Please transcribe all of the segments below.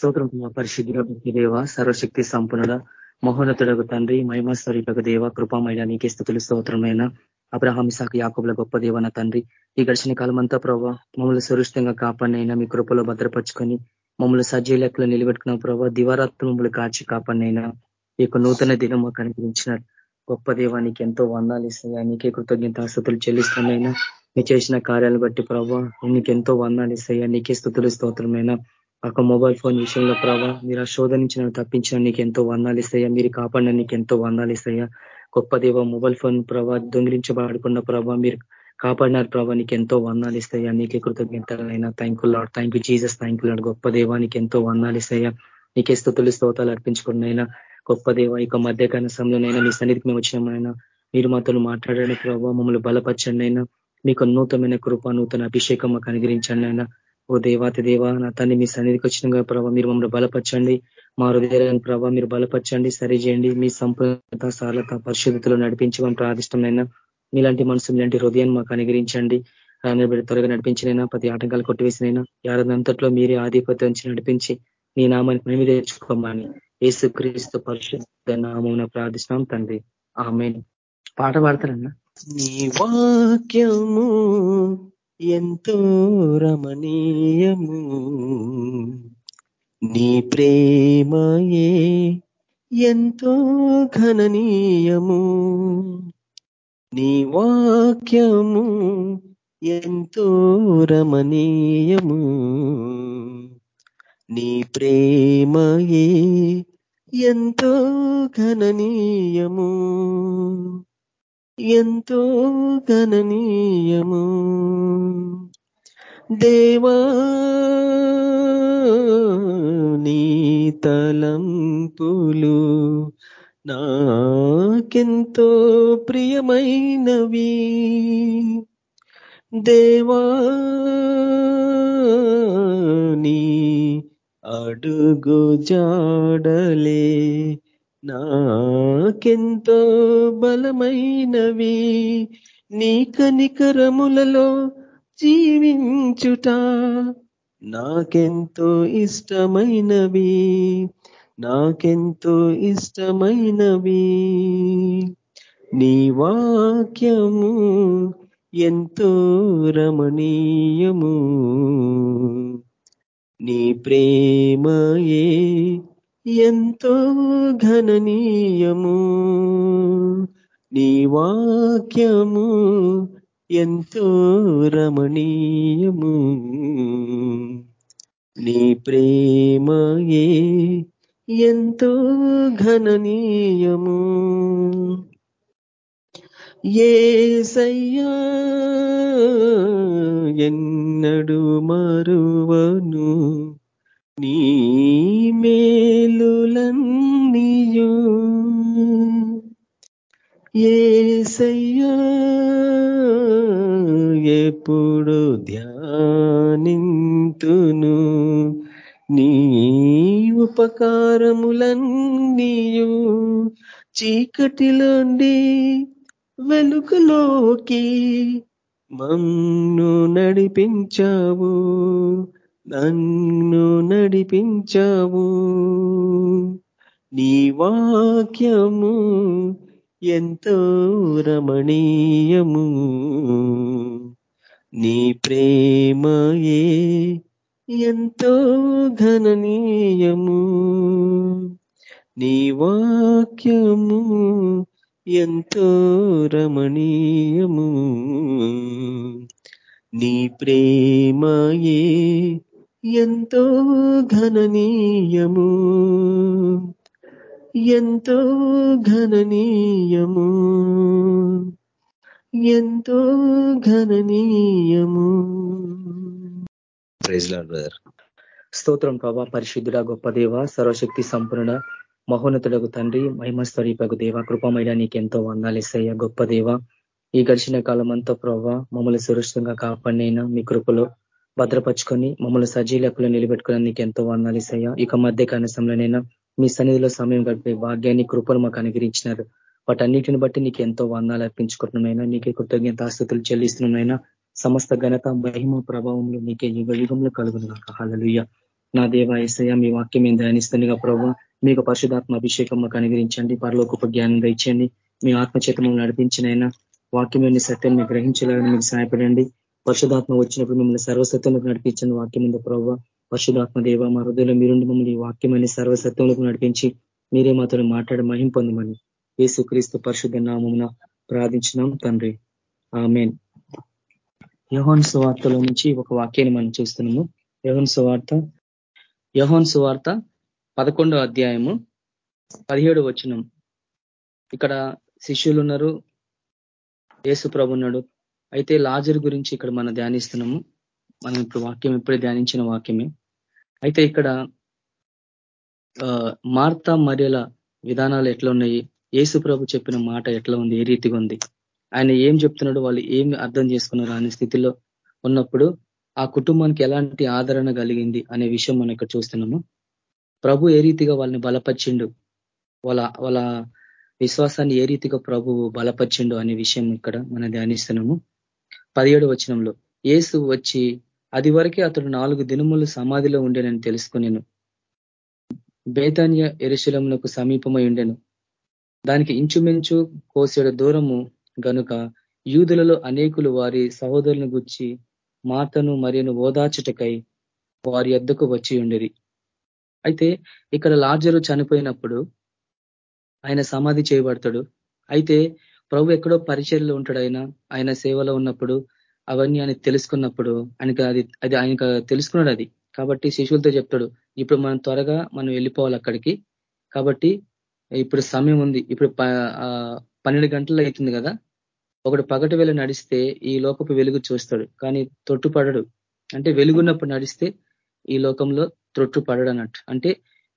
స్తోత్రం పరిశుద్ధుల దేవ సర్వశక్తి సంపన్నుడ మహోన్నతుడకు తండ్రి మహిమస్వరూపకు దేవ కృపామైన నీకే స్థుతులు స్తోత్రమైన అబ్రహాం సాకు యాకబుల గొప్ప దేవన తండ్రి. ఈ గడిచిన కాలం అంతా ప్రభావ మమ్మల్ని సురక్షితంగా కాపాడినైనా మీ కృపలో భద్రపరుచుకొని మమ్మల్ని సజ్జీ లెక్కలు నిలబెట్టుకున్న ప్రభావ దివారాత్మ మమ్మల్ని కాచి కాపాడినైనా ఈ యొక్క నూతన దినం మాకు అనుగ్రహించిన గొప్ప దేవానికి ఎంతో వందాలు ఇస్తాయా నీకే కృతజ్ఞత స్థుతులు చెల్లిస్తున్నాయినా మీ చేసిన కార్యాలు బట్టి ప్రభావ నీకు ఎంతో వందాలు ఇస్తాయా నీకే స్థుతులు స్తోత్రమైనా ఒక మొబైల్ ఫోన్ విషయంలో ప్రభావ మీరు ఆ శోధనించిన తప్పించిన నీకు ఎంతో వర్ణాలు ఇస్తాయా? మీరు కాపాడిన నీకు ఎంతో వందాలు ఇస్తాయా? గొప్ప దేవ మొబైల్ ఫోన్ ప్రభా దొంగిలించబడకుండా ప్రభా మీరు కాపాడినారు ప్రభా నీకు ఎంతో వర్ణాలు ఇస్తాయా? నీకే కృతజ్ఞతలైనా. Thank you lord thank you Jesus thank you lord గొప్ప దేవ నీకు ఎంతో వర్ణాలు ఇస్తాయా? నీకే స్థుతులు స్తోతాలు అర్పించుకున్నైనా గొప్ప దేవ ఇక మధ్యకాల సమయంలోనైనా మీ సన్నిధికి మేము వచ్చినామైనా మీరు మాతో మాట్లాడడానికి ప్రభావ మమ్మల్ని బలపరచండి అయినా. మీకు నూతనమైన కృప నూతన అభిషేకం మాకు అనుగ్రహించండి అయినా. ఓ దేవాతి దేవ నా తల్లి మీ సన్నిధికి వచ్చిన ప్రభావ మీరు మమ్మల్ని బలపరచండి. మా హృదయాన్ని ప్రభావ మీరు బలపరచండి సరిచేయండి మీ సంపూర్ణత సారత పరిశుద్ధతలో నడిపించి మనం ప్రార్థిష్టమైనా మీలాంటి మనసు మీలాంటి హృదయాన్ని మాకు అనుగ్రహించండి. రానబడి త్వరగా నడిపించినైనా ప్రతి ఆటంకాలు కొట్టివేసినైనా యారదంతట్లో మీరే ఆధిపత్యం నడిపించి నీ నామాన్ని మేము తెచ్చుకోమని ఏసు క్రీస్తు పరిశుద్ధ నామం ప్రార్థిస్తున్నాం తండ్రి. ఆమె పాట పాడతారన్నా నీ వాక్యము ఎంతో రమణీయము నీ ప్రేమయే ఎంతో ఘననీయము. నీ వాక్యము ఎంతో రమణీయము. నీ ప్రేమయే ఎంతో ఘననీయము. ఎంతో గణనీయము. దేవా నీ తలంపులు నాకెంతో ప్రియమైనవి. దేవా నీ అడుగు జాడలే నాకెంతో బలమైనవి నీ కనికరములలో జీవించుట. నాకెంతో ఇష్టమైనవి నాకెంతో ఇష్టమైనవి. నీ వాక్యము ఎంతో రమణీయము. నీ ప్రేమయే ఎంతో ఘననీయము. నీ వాక్యము ఎంతో రమణీయము. నీ ప్రేమయే ఎంతో ఘననీయము. ఏ సయ్యా ఎన్నడు మరువను. నీ మే ఏసయ్యా ఎప్పుడు ధ్యానింతును? నీ ఉపకారములన్నీయు చీకటిలోండి వెలుగులోకి మన్ను నడిపించావు నన్ను నడిపించావు. నీ వాక్యము ఎంతో రమణీయము నీ ప్రేమయే ఎంతో ఘననీయము. నీ వాక్యము ఎంతో రమణీయము. నీ ప్రేమయే ఎంతో ఘననీయము. ఎంతో ఘననీయము. ఎంతో ఘననీయము. స్తోత్రం ప్రభా పరిశుద్ధుడ గొప్ప దేవ సర్వశక్తి సంపూర్ణ మహోన్నతుడకు తండ్రి మహిమస్వరీపకు దేవ కృపమైన నీకెంతో వందాలేసయ్య గొప్ప దేవ. ఈ గడిచిన కాలం అంతా ప్రభావ మమ్మల్ని సురక్షితంగా కాపాడినైనా మీ కృపలో భద్రపరుచుకొని మమ్మల్ని సజీలకులు నిలబెట్టుకుని నీకు ఎంతో వందాలేసయ్య ఇక మధ్య కనసంలోనైనా మీ సన్నిధిలో సమయం గడిపే భాగ్యాన్ని కృపలు మాకు అనుగ్రహించినారు. వాటన్నిటిని బట్టి నీకు ఎంతో వందాలు అర్పించుకుంటున్నాయినా నీకే కృతజ్ఞత ఆస్తుతులు చెల్లిస్తున్నాయినా సమస్త ఘనత మహిమ ప్రభావంలో నీకే యుగ యుగంలో కలుగును హలలుయ్య నా దేవ ఏసయ్య మీ వాక్యం మేము ధ్యానిస్తుండగా ప్రభు మీకు పరిశుధాత్మ అభిషేకం మాకు అనుగ్రహించండి. పరలోక జ్ఞానం ఇచ్చండి మీ ఆత్మచేతము నడిపించినైనా వాక్యమైన సత్యం మీకు గ్రహించాలని మీకు సహాయపడండి. పరిశుధాత్మ వచ్చినప్పుడు మిమ్మల్ని సర్వసత్వంలోకి నడిపించండి. వాక్యం ఉంది ప్రభావ పరిశుధాత్మ దేవ మా హృదయంలో మీరుండి మమ్మల్ని వాక్యమైన సర్వసత్వంలోకి నడిపించి మీరే మాతో మాట్లాడి మహిం పొందమని యేసుక్రీస్తు పరిశుద్ధ నామమున ప్రార్థించినాం తండ్రి. ఆమెన్. యహోన్ సువార్తలో నుంచి ఒక వాక్యాన్ని మనం చూస్తున్నాము. యహోన్ సువార్త యహోన్ సువార్త పదకొండో అధ్యాయము పదిహేడు వచ్చినం ఇక్కడ శిష్యులు ఉన్నారు యేసు ప్రభు ఉన్నాడు. అయితే లాజర్ గురించి ఇక్కడ మనం ధ్యానిస్తున్నాము. మనం ఇప్పుడు వాక్యం ఇప్పుడే ధ్యానించిన వాక్యమే. అయితే ఇక్కడ మార్త మరియల విధానాలు ఎట్లా ఉన్నాయి యేసు ప్రభు చెప్పిన మాట ఎట్లా ఉంది? ఏ రీతిగా ఉంది? ఆయన ఏం చెప్తున్నాడు వాళ్ళు ఏమి అర్థం చేసుకున్నారు అనే స్థితిలో ఉన్నప్పుడు ఆ కుటుంబానికి ఎలాంటి ఆదరణ కలిగింది అనే విషయం మనం ఇక్కడ చూస్తున్నాము. ప్రభు ఏ రీతిగా వాళ్ళని బలపరిచిండు? వాళ్ళ వాళ్ళ విశ్వాసాన్ని ఏ రీతిగా ప్రభువు బలపరిచిండు అనే విషయం ఇక్కడ మనం ధ్యానిస్తున్నాము. పదిహేడు వచనంలో ఏసు వచ్చి అది వరకే అతడు నాలుగు దినములు సమాధిలో ఉండేనని తెలుసుకునేను. బేతాన్య ఎరుశలమునకు సమీపమై ఉండెను. దానికి ఇంచుమించు కోసేడు దూరము గనుక యూదులలో అనేకులు వారి సహోదరులను గుచ్చి మాతను మరియు ఓదాచుటకై వారి ఎద్దకు వచ్చి ఉండేది అయితే ఇక్కడ లాజరు చనిపోయినప్పుడు ఆయన సమాధి చేయబడతాడు. అయితే ప్రభు ఎక్కడో పరిచయలో ఉంటాడు ఆయన ఆయన సేవలో ఉన్నప్పుడు అవన్నీ ఆయన తెలుసుకున్నప్పుడు ఆయనకి అది అది ఆయనకు తెలుసుకున్నాడు అది. కాబట్టి శిశువులతో చెప్తాడు ఇప్పుడు మనం త్వరగా మనం వెళ్ళిపోవాలి అక్కడికి. కాబట్టి ఇప్పుడు సమయం ఉంది. ఇప్పుడు పన్నెండు గంటలు అవుతుంది కదా. ఒకడు పగటి వేళ నడిస్తే ఈ లోకపు వెలుగు చూస్తాడు. కానీ తొట్టుపడడు అంటే వెలుగున్నప్పుడు నడిస్తే ఈ లోకంలో తొట్టుపడడు అన్నట్టు. అంటే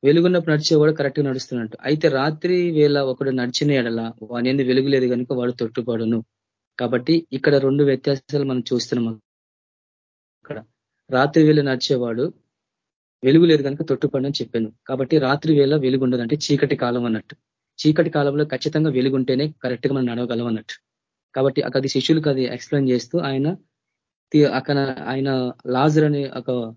వెలుగున్నప్పుడు నడిచేవాడు కరెక్ట్గా నడుస్తున్నట్టు. అయితే రాత్రి వేళ ఒకడు నడిచిన ఎడల వాని వెలుగు లేదు కనుక వాడు తొట్టుపడును. కాబట్టి ఇక్కడ రెండు వ్యత్యాసాలు మనం చూస్తున్నాం. ఇక్కడ రాత్రి వేళ నడిచేవాడు వెలుగు లేదు కనుక తొట్టుపడని చెప్పాను. కాబట్టి రాత్రి వేళ వెలుగు ఉండదు అంటే చీకటి కాలం అన్నట్టు. చీకటి కాలంలో ఖచ్చితంగా వెలుగుంటేనే కరెక్ట్గా మనం నడవగలం అన్నట్టు. కాబట్టి అది శిష్యులకు అది ఎక్స్ప్లెయిన్ చేస్తూ ఆయన అక్కడ ఆయన లాజర్ అనే ఒక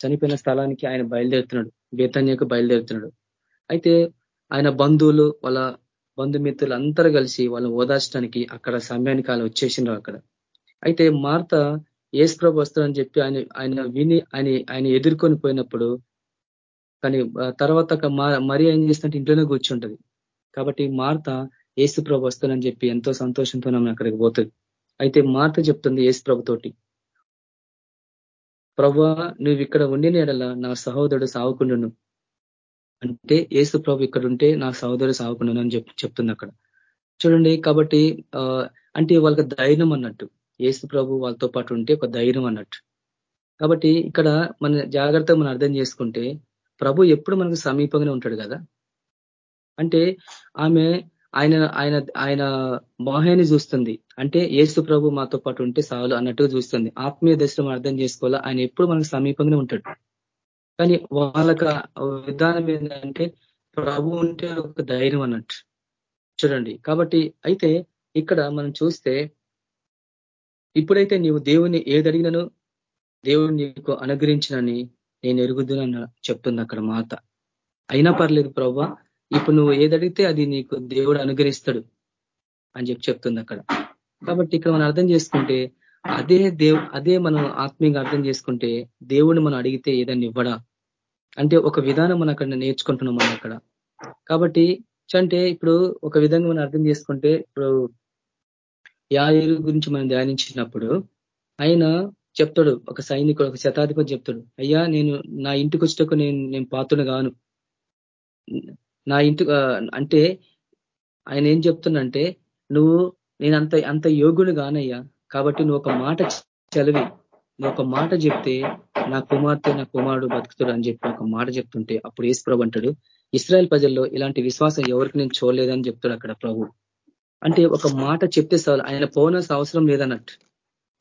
చనిపోయిన స్థలానికి ఆయన బయలుదేరుతున్నాడు. బేతన్యకు బయలుదేరుతున్నాడు. అయితే ఆయన బంధువులు వాళ్ళ బంధుమిత్రులు అందరూ కలిసి వాళ్ళని ఓదార్చడానికి అక్కడ సమయానికి ఆయన వచ్చేసిండ్రు అక్కడ. అయితే మార్త ఏసు ప్రభు వస్తారని చెప్పి ఆయన ఆయన విని ఆయన ఆయన ఎదుర్కొని పోయినప్పుడు కానీ తర్వాత మరి ఏం చేస్తుంటే ఇంట్లోనే కూర్చుంటది. కాబట్టి మార్త ఏసు ప్రభు వస్తానని చెప్పి ఎంతో సంతోషంతో నన్ను అక్కడికి పోతుంది. అయితే మార్త చెప్తుంది ఏసు ప్రభుతోటి ప్రభు నువ్వు ఇక్కడ ఉండిన ఎడల నా సహోదరుడు సావుకుండును. అంటే ఏసు ప్రభు ఇక్కడ ఉంటే నా సహోదరు సావుకుండును అని చెప్తుంది అక్కడ. చూడండి కాబట్టి అంటే వాళ్ళకి ధైర్యం అన్నట్టు. ఏసు ప్రభు వాళ్ళతో పాటు ఉంటే ఒక ధైర్యం అన్నట్టు. కాబట్టి ఇక్కడ మన జాగ్రత్తగా మనం అర్థం చేసుకుంటే ప్రభు ఎప్పుడు మనకు సమీపంగానే ఉంటాడు కదా. అంటే ఆమె ఆయన ఆయన ఆయన మోహాన్ని చూస్తుంది. అంటే ఏసు ప్రభు మాతో పాటు ఉంటే సాలు అన్నట్టుగా చూస్తుంది. ఆత్మీయ దశలో అర్థం చేసుకోవాలా? ఆయన ఎప్పుడు మనకు సమీపంగానే ఉంటాడు. కానీ వాళ్ళకి విధానం ఏంటంటే ప్రభు ఉంటే ఒక ధైర్యం అన్నట్టు. చూడండి. కాబట్టి అయితే ఇక్కడ మనం చూస్తే ఇప్పుడైతే నీవు దేవుని ఏదడిగినను దేవుడు నీకు అనుగ్రహించినని నేను ఎరుగుదునని చెప్తుంది అక్కడ మాత. అయినా పర్లేదు ప్రభా ఇప్పుడు నువ్వు ఏదడిగితే అది నీకు దేవుడు అనుగ్రహిస్తాడు అని చెప్పి చెప్తుంది అక్కడ. కాబట్టి ఇక్కడ మనం అర్థం చేసుకుంటే అదే దేవ్ అదే మనం ఆత్మీయంగా అర్థం చేసుకుంటే దేవుడిని మనం అడిగితే ఏదన్నా ఇవ్వడా? అంటే ఒక విధానం మనం అక్కడ నేర్చుకుంటున్నాం మనం అక్కడ. కాబట్టి అంటే ఇప్పుడు ఒక విధంగా మనం అర్థం చేసుకుంటే ఇప్పుడు యాయురు గురించి మనం ధ్యానించినప్పుడు ఆయన చెప్తాడు ఒక సైనికుడు ఒక శతాధిపతి చెప్తాడు అయ్యా నేను నా ఇంటికి వచ్చేటకు నేను నేను పాత్రుడు గాను. నా ఇంటి అంటే ఆయన ఏం చెప్తుందంటే నువ్వు నేను అంత అంత యోగుడు కానయ్యా కాబట్టి నువ్వు ఒక మాట చదివి నువ్వు ఒక మాట చెప్తే నా కుమార్తె నా కుమారుడు బతుకుతాడు అని చెప్పి ఒక మాట చెప్తుంటే అప్పుడు ఏసు ప్రభు అంటాడు ఇస్రాయల్ ప్రజల్లో ఇలాంటి విశ్వాసం ఎవరికి నేను చూడలేదని చెప్తాడు అక్కడ ప్రభు. అంటే ఒక మాట చెప్తే చాలు ఆయన పోనస్ అవసరం లేదన్నట్టు.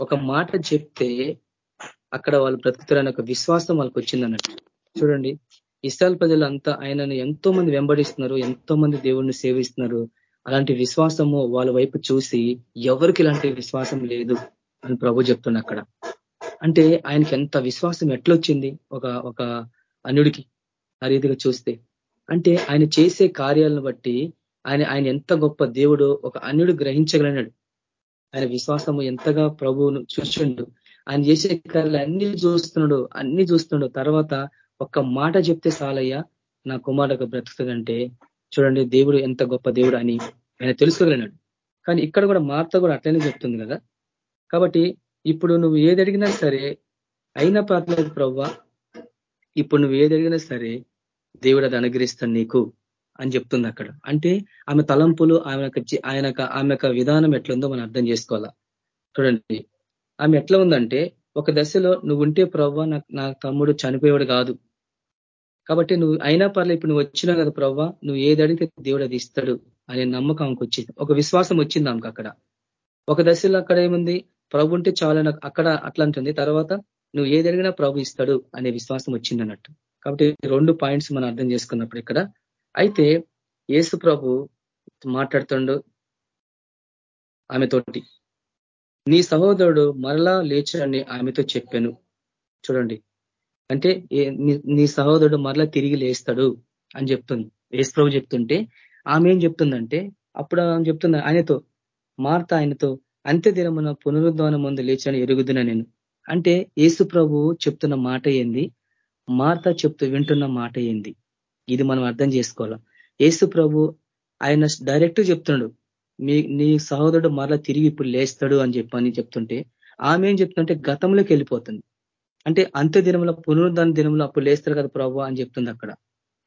ఒక మాట చెప్తే అక్కడ వాళ్ళు బ్రతుకుతారని ఒక విశ్వాసం వాళ్ళకి వచ్చిందన్నట్టు. చూడండి ఇస్రాయల్ ప్రజలు అంతా ఆయనను ఎంతో మంది వెంబడిస్తున్నారు ఎంతో మంది దేవుణ్ణి సేవిస్తున్నారు. అలాంటి విశ్వాసము వాళ్ళ వైపు చూసి ఎవరికి ఇలాంటి విశ్వాసం లేదు అని ప్రభు చెప్తున్నా అక్కడ. అంటే ఆయనకి ఎంత విశ్వాసం ఎట్లొచ్చింది ఒక ఒక అన్యుడికి ఆ రీతిగా చూస్తే. అంటే ఆయన చేసే కార్యాలను బట్టి ఆయన ఆయన ఎంత గొప్ప దేవుడు ఒక అన్యుడు గ్రహించగలిగినాడు. ఆయన విశ్వాసము ఎంతగా ప్రభువును చూసిండు. ఆయన చేసే కార్యాలు అన్ని చూస్తున్నాడు అన్ని చూస్తున్నాడు. తర్వాత ఒక్క మాట చెప్తే సాలయ్య నా కుమారుడు బ్రతుకుతుందంటే చూడండి దేవుడు ఎంత గొప్ప దేవుడు అని ఆయన తెలుసుకోగలిగినాడు. కానీ ఇక్కడ కూడా మార్త కూడా అట్లనే చెప్తుంది కదా. కాబట్టి ఇప్పుడు నువ్వు ఏది అడిగినా సరే అయినా పర్లేదు ప్రవ్వ. ఇప్పుడు నువ్వు ఏది అడిగినా సరే దేవుడు అది అనుగ్రహిస్తాను నీకు అని చెప్తుంది అక్కడ. అంటే ఆమె తలంపులు ఆమె ఆయన ఆమె విధానం ఎట్లుందో మనం అర్థం చేసుకోవాలా. చూడండి ఆమె ఎట్లా ఉందంటే ఒక దశలో నువ్వు ఉంటే ప్రవ్వ నా తమ్ముడు చనిపోయేవాడు కాదు. కాబట్టి నువ్వు అయినా పర్లేదు ఇప్పుడు నువ్వు వచ్చినా కదా ప్రవ్వ నువ్వు ఏది అడిగితే దేవుడు అది ఇస్తాడు అనే నమ్మకం ఆమెకు వచ్చింది. ఒక విశ్వాసం వచ్చింది ఆమెకు అక్కడ. ఒక దశలో అక్కడ ఏముంది? ప్రభు ఉంటే చాలా అక్కడ అట్లా అంటుంది తర్వాత నువ్వు ఏది అడిగినా ప్రభు ఇస్తాడు అనే విశ్వాసం వచ్చింది అన్నట్టు. కాబట్టి రెండు పాయింట్స్ మనం అర్థం చేసుకున్నప్పుడు ఇక్కడ. అయితే ఏసు ప్రభు మాట్లాడుతుండు ఆమెతోటి. నీ సహోదరుడు మరలా లేచడని ఆమెతో చెప్పాను. చూడండి. అంటే నీ సహోదరుడు మరలా తిరిగి లేస్తాడు అని చెప్తుంది. ఏసు ప్రభు చెప్తుంటే ఆమె ఏం చెప్తుందంటే అప్పుడు ఆమె చెప్తుంది ఆయనతో మార్త ఆయనతో అంత్య దినమున పునరుద్ధానం ముందు లేచని ఎరుగుదున నేను. అంటే ఏసు ప్రభు చెప్తున్న మాట ఏంది? మార్త చెప్తూ వింటున్న మాట ఏంది? ఇది మనం అర్థం చేసుకోవాలా? ఏసు ప్రభు ఆయన డైరెక్ట్ చెప్తున్నాడు మీ నీ సహోదరుడు మరలా తిరిగి ఇప్పుడు లేస్తాడు అని చెప్పని చెప్తుంటే ఆమె ఏం చెప్తుంటే గతంలోకి వెళ్ళిపోతుంది. అంటే అంత్య దినంలో పునరుద్ధరణ దినంలో అప్పుడు లేస్తారు కదా ప్రభు అని చెప్తుంది అక్కడ.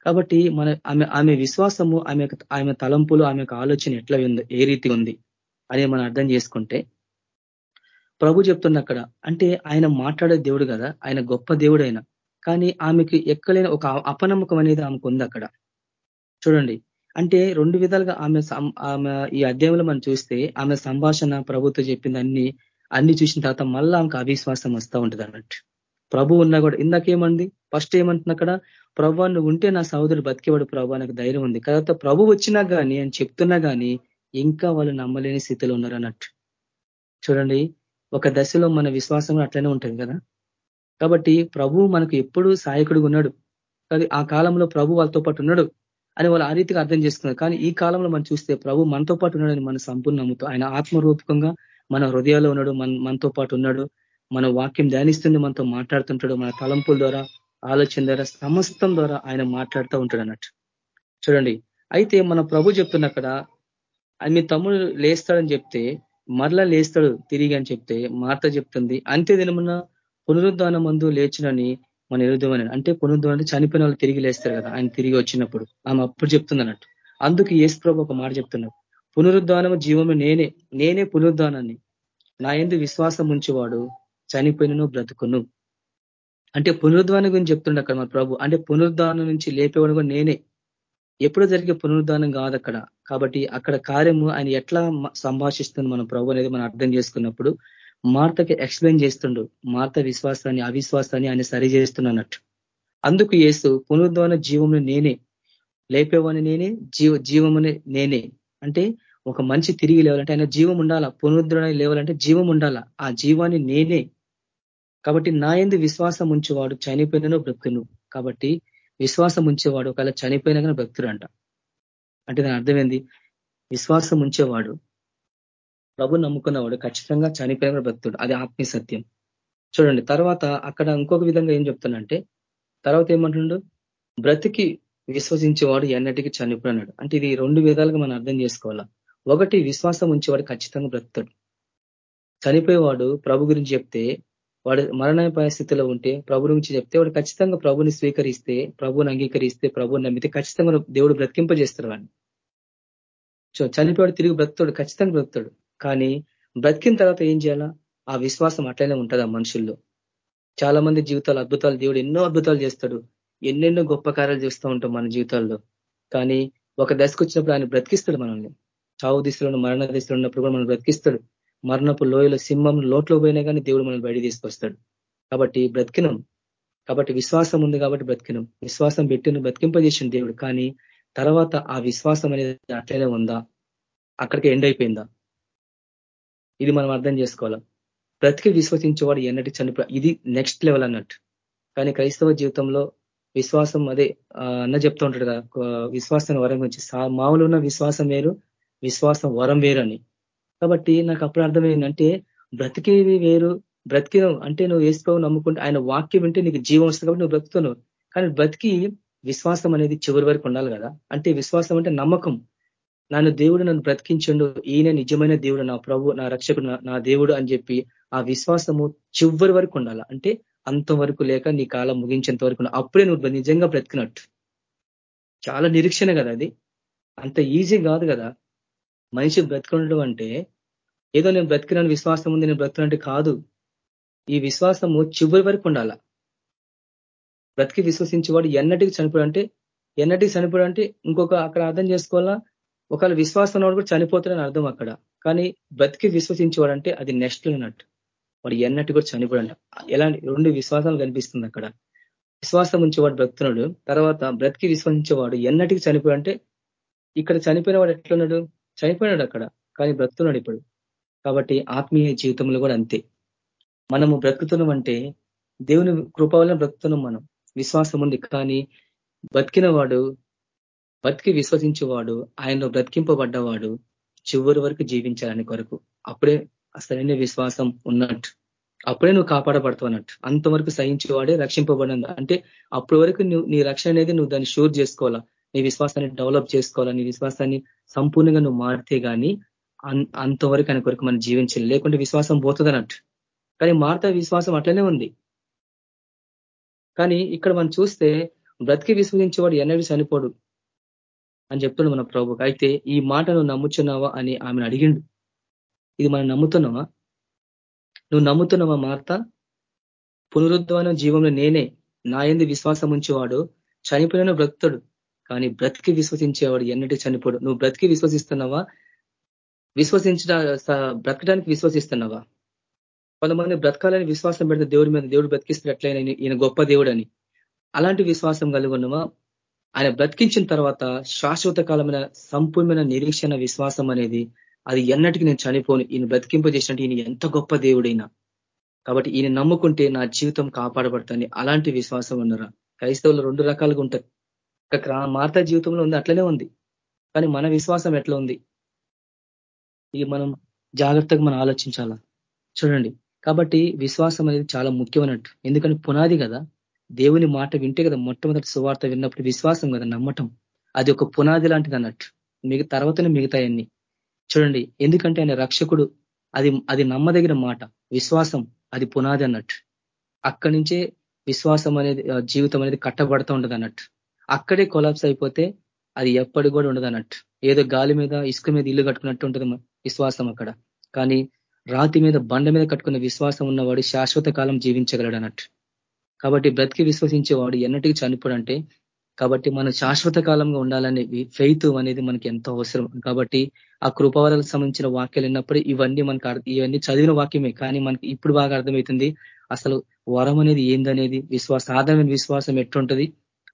కాబట్టి మన ఆమె ఆమె విశ్వాసము ఆమె ఆమె తలంపులు ఆమె ఆలోచన ఎట్లా ఉంది? ఏ రీతి ఉంది? అని మనం అర్థం చేసుకుంటే ప్రభు చెప్తున్న అక్కడ అంటే ఆయన మాట్లాడే దేవుడు కదా ఆయన గొప్ప దేవుడైన. కానీ ఆమెకి ఎక్కలేని ఒక అపనమ్మకం అనేది ఆమెకు ఉంది అక్కడ. చూడండి అంటే రెండు విధాలుగా ఆమె ఆమె ఈ అధ్యాయంలో మనం చూస్తే ఆమె సంభాషణ ప్రభుత్వం చెప్పింది అన్ని అన్ని చూసిన తర్వాత మళ్ళీ ఆమెకు అవిశ్వాసం వస్తూ ఉంటుంది అన్నట్టు. ప్రభు ఉన్నా కూడా ఇందాకేమంది ఫస్ట్ ఏమంటున్నా అక్కడ ప్రభు నువ్వు ఉంటే నా సహోదరుడు బతికేవాడు ప్రభు నాకు ధైర్యం ఉంది. తర్వాత ప్రభు వచ్చినా కానీ అని చెప్తున్నా కానీ ఇంకా వాళ్ళు నమ్మలేని స్థితిలో ఉన్నారు అన్నట్టు. చూడండి ఒక దశలో మన విశ్వాసం అట్లనే ఉంటుంది కదా? కాబట్టి ప్రభు మనకు ఎప్పుడు సహాయకుడిగా ఉన్నాడు. కానీ ఆ కాలంలో ప్రభు వాళ్ళతో పాటు ఉన్నాడు అని వాళ్ళు ఆ రీతిగా అర్థం చేసుకున్నారు. కానీ ఈ కాలంలో మనం చూస్తే ప్రభు మనతో పాటు ఉన్నాడని మనం సంపూర్ణ నమ్ముతూ. ఆయన ఆత్మరూపకంగా మన హృదయాల్లో ఉన్నాడు మన మనతో పాటు ఉన్నాడు మన వాక్యం ధ్యానిస్తుంది మనతో మాట్లాడుతుంటాడు మన తలంపుల ద్వారా ఆలోచన ద్వారా సమస్తం ద్వారా ఆయన మాట్లాడుతూ ఉంటాడు అన్నట్టు. చూడండి అయితే మన ప్రభు చెప్తున్న అక్కడ మీ తమ్ముడు లేస్తాడని చెప్తే మరలా లేస్తాడు తిరిగి అని చెప్తే మార్త చెప్తుంది అంతే దినమున పునరుద్ధాన మందు లేచునని మన ఎరుదమని అంటే పునరుద్ధం అంటే చనిపోయిన వాళ్ళు తిరిగి లేస్తారు కదా ఆయన తిరిగి వచ్చినప్పుడు. ఆమె అప్పుడు చెప్తుంది అన్నట్టు. అందుకు ఏసు ప్రభు ఒక మాట చెప్తున్నాడు. పునరుద్ధానము జీవము నేనే నేనే పునరుద్ధానాన్ని. నా ఎందు విశ్వాసం ఉంచేవాడు చనిపోయినను బ్రతుకును. అంటే పునరుద్ధానం గురించి చెప్తుండే అక్కడ మన ప్రభు. అంటే పునరుద్ధానం నుంచి లేపేవాడు కూడా నేనే. ఎప్పుడు జరిగే పునరుద్ధానం కాదు అక్కడ. కాబట్టి అక్కడ కార్యము ఆయన ఎట్లా సంభాషిస్తుంది మన ప్రభు అనేది మనం అర్థం చేసుకున్నప్పుడు మార్తకి ఎక్స్ప్లెయిన్ చేస్తుండు. మార్త విశ్వాసాన్ని అవిశ్వాసాన్ని ఆయన సరి చేస్తున్నట్టు అందుకు ఏసు పునరుద్ధాన జీవమును నేనే లేపేవాని నేనే జీవ జీవముని నేనే. అంటే ఒక మనిషి తిరిగి లేవాలంటే ఆయన జీవం ఉండాలా? పునరుద్ధరణ లేవాలంటే జీవం ఉండాలా? ఆ జీవాన్ని నేనే. కాబట్టి నా ఎందు విశ్వాసం ఉంచేవాడు చనిపోయినను బ్రతుకును. కాబట్టి విశ్వాసం ఉంచేవాడు ఒకవేళ చనిపోయినా కానీ భక్తుడు అంట అంటే దాని అర్థమైంది? విశ్వాసం ఉంచేవాడు ప్రభు నమ్ముకున్నవాడు ఖచ్చితంగా చనిపోయిన భక్తుడు. అది ఆత్మీయ సత్యం. చూడండి తర్వాత అక్కడ ఇంకొక విధంగా ఏం చెప్తానంటే తర్వాత ఏమంటుండు? బ్రతికి విశ్వసించేవాడు ఎన్నటికీ చనిపోయినాడు అంటే ఇది రెండు విధాలుగా మనం అర్థం చేసుకోవాలా. ఒకటి విశ్వాసం ఉంచేవాడు ఖచ్చితంగా బ్రతుకుతాడు చనిపోయేవాడు ప్రభు గురించి చెప్తే వాడు మరణ పరిస్థితిలో ఉంటే ప్రభు నుంచి చెప్తే వాడు ఖచ్చితంగా ప్రభుని స్వీకరిస్తే ప్రభుని అంగీకరిస్తే ప్రభుని నమ్మితే ఖచ్చితంగా దేవుడు బ్రతికింపజేస్తాడు వాడిని. సో చనిపోయాడు తిరిగి బ్రతుతాడు ఖచ్చితంగా బ్రతుతాడు కానీ బ్రతికిన తర్వాత ఏం చేయాలా? ఆ విశ్వాసం అట్లనే ఉంటుంది ఆ మనుషుల్లో. చాలా మంది జీవితాలు అద్భుతాలు దేవుడు ఎన్నో అద్భుతాలు చేస్తాడు. ఎన్నెన్నో గొప్ప కార్యాలు చేస్తూ ఉంటాం మన జీవితాల్లో. కానీ ఒక దశకు వచ్చినప్పుడు ఆయన బ్రతికిస్తాడు మనల్ని. చావు దిశలో మరణ దిశలో ఉన్నప్పుడు కూడా మనం బ్రతికిస్తాడు. మరణపు లోయల సింహం లోట్లో పోయినా కానీ దేవుడు మనల్ని బయట తీసుకొస్తాడు. కాబట్టి బ్రతికినం. కాబట్టి విశ్వాసం ఉంది కాబట్టి బ్రతికినం. విశ్వాసం పెట్టిన బ్రతికింపజేసిన దేవుడు. కానీ తర్వాత ఆ విశ్వాసం అనేది అట్లనే ఉందా? అక్కడికి ఎండ్ అయిపోయిందా? ఇది మనం అర్థం చేసుకోవాలి? బ్రతికి విశ్వసించేవాడు ఎన్నటి చనిపో ఇది నెక్స్ట్ లెవెల్ అన్నట్టు. కానీ క్రైస్తవ జీవితంలో విశ్వాసం అదే అన్న చెప్తూ ఉంటాడు కదా విశ్వాసం వరం గురించి. మామూలు ఉన్న విశ్వాసం వేరు విశ్వాసం వరం వేరు అని. కాబట్టి నాకు అప్పుడు అర్థమైందంటే బ్రతికేది వేరు బ్రతికిన అంటే నువ్వు వేసుకోవు నమ్ముకుంటే ఆయన వాక్యం వింటే నీకు జీవం వస్తుంది కాబట్టి నువ్వు బ్రతుకుతున్నావు. కానీ బ్రతికి విశ్వాసం అనేది చివరి వరకు ఉండాలి కదా. అంటే విశ్వాసం అంటే నమ్మకం. నన్ను దేవుడు నన్ను బ్రతికించండు. ఈయన నిజమైన దేవుడు నా ప్రభు నా రక్షకుడు నా దేవుడు అని చెప్పి ఆ విశ్వాసము చివరి వరకు ఉండాలి? అంటే అంతవరకు లేక నీ కాలం ముగించేంత వరకు అప్పుడే నువ్వు నిజంగా బ్రతికినట్టు. చాలా నిరీక్షణ కదా అది. అంత ఈజీ కాదు కదా. మనిషి బ్రతకడం అంటే ఏదో నేను బ్రతికిన విశ్వాసం ఉంది నేను బ్రతుకునంటే కాదు. ఈ విశ్వాసము చివరి వరకు ఉండాల. బ్రతికి విశ్వసించేవాడు ఎన్నటికి చనిపోయాడు అంటే ఎన్నటికి చనిపోడంటే అంటే ఇంకొక అక్కడ అర్థం చేసుకోవాలా? ఒకవేళ విశ్వాసం కూడా చనిపోతాడని అర్థం అక్కడ. కానీ బ్రతికి విశ్వసించేవాడు అంటే అది నెక్స్ట్ అన్నట్టు. వాడు ఎన్నటి కూడా చనిపోడంట ఎలాంటి రెండు విశ్వాసాలు కనిపిస్తుంది అక్కడ. విశ్వాసం ఉంచేవాడు బ్రతుకున్నాడు తర్వాత బ్రతికి విశ్వసించేవాడు ఎన్నటికి చనిపోయాడంటే ఇక్కడ చనిపోయిన వాడు ఎట్లున్నాడు? చనిపోయినాడు అక్కడ కానీ బ్రతుకున్నాడు ఇప్పుడు. కాబట్టి ఆత్మీయ జీవితంలో కూడా అంతే. మనము బ్రతుకుతున్నాం అంటే దేవుని కృప వల్ల బ్రతుకుతున్నాం మనం. విశ్వాసం ఉంది కానీ బతికినవాడు బతికి విశ్వసించేవాడు ఆయనలో బ్రతికింపబడ్డవాడు చివరి వరకు జీవించాలని కొరకు. అప్పుడే అసలైన విశ్వాసం ఉన్నట్టు. అప్పుడే నువ్వు కాపాడబడతావు అన్నట్టు. అంతవరకు సహించేవాడే రక్షింపబడిన. అంటే అప్పటి వరకు నువ్వు నీ రక్షణ అనేది నువ్వు దాన్ని షూర్ చేసుకోవాలా? నీ విశ్వాసాన్ని డెవలప్ చేసుకోవాలా? నీ విశ్వాసాన్ని సంపూర్ణంగా నువ్వు మారితే కానీ అంతవరకు ఆయన కొరకు మనం జీవించాలి. లేకుంటే విశ్వాసం పోతుంది అన్నట్టు కానీ మార్త విశ్వాసం అట్లనే ఉంది. కానీ ఇక్కడ మనం చూస్తే బ్రతికి విశ్వసించేవాడు ఎన్నడూ చనిపోడు అని చెప్తున్నాడు మన ప్రభు. అయితే ఈ మాటను నమ్ముచున్నావా అని ఆమెను అడిగిండు. ఇది మనం నమ్ముతున్నావా నువ్వు నమ్ముతున్నావా మార్త? పునరుద్ధానం జీవంలో నేనే. నా ఎందు విశ్వాసం ఉంచేవాడు చనిపోయిన బ్రతుకుతాడు. కానీ బ్రతికి విశ్వసించేవాడు ఎన్నటి చనిపోడు. నువ్వు బ్రతికి విశ్వసిస్తున్నావా? విశ్వసించ బ్రతకడానికి విశ్వసిస్తున్నావా? కొంతమంది బ్రతకాలని విశ్వాసం పెడితే దేవుడి మీద దేవుడు బ్రతికిస్తున్నట్లయిన ఈయన గొప్ప దేవుడని. అలాంటి విశ్వాసం కలిగి ఉన్నామా? ఆయన బ్రతికించిన తర్వాత శాశ్వత కాలమైన సంపూర్ణమైన నిరీక్షణ విశ్వాసం అనేది అది ఎన్నటికి నేను చనిపోను. ఈయన బ్రతికింపజేసినట్టు ఈయన ఎంత గొప్ప దేవుడైనా. కాబట్టి ఈయన నమ్ముకుంటే నా జీవితం కాపాడబడతాను అలాంటి విశ్వాసం ఉన్నారా? క్రైస్తవులు రెండు రకాలుగా ఉంటారు. మార్త జీవితంలో ఉంది అట్లనే ఉంది. కానీ మన విశ్వాసం ఎట్లా ఉంది? ఇది మనం జాగ్రత్తగా మనం ఆలోచించాలా? చూడండి. కాబట్టి విశ్వాసం అనేది చాలా ముఖ్యమైనట్టు. ఎందుకంటే పునాది కదా. దేవుని మాట వింటే కదా మొట్టమొదటి సువార్త విన్నప్పుడు విశ్వాసం కదా నమ్మటం. అది ఒక పునాది లాంటిది అన్నట్టు. మిగతా తర్వాతనే మిగతాయన్ని. చూడండి. ఎందుకంటే ఆయన రక్షకుడు. అది అది నమ్మదగిన మాట. విశ్వాసం అది పునాది అన్నట్టు. అక్కడి నుంచే విశ్వాసం అనేది జీవితం అనేది కట్టబడతా ఉండదు అన్నట్టు. అక్కడే కొలాప్స్ అయిపోతే అది ఎప్పటి కూడా ఉండదు అన్నట్టు. ఏదో గాలి మీద ఇసుక మీద ఇల్లు కట్టుకున్నట్టు ఉంటుంది విశ్వాసం అక్కడ. కానీ రాతి మీద బండ మీద కట్టుకున్న విశ్వాసం ఉన్నవాడు శాశ్వత కాలం జీవించగలడు అన్నట్టు కాబట్టి బ్రతికి విశ్వసించేవాడు ఎన్నటికి చనిపోడంటే కాబట్టి మనం శాశ్వత కాలంగా ఉండాలనే ఫెయిత్ అనేది మనకి ఎంతో అవసరం. కాబట్టి ఆ కృపావరాలకు సంబంధించిన వాక్యాలు విన్నప్పుడు ఇవన్నీ మనకు ఇవన్నీ చదివిన వాక్యమే. కానీ మనకి ఇప్పుడు బాగా అర్థమవుతుంది అసలు వరం అనేది ఏందనేది విశ్వాస ఆధారమైన విశ్వాసం ఎట్టుంటది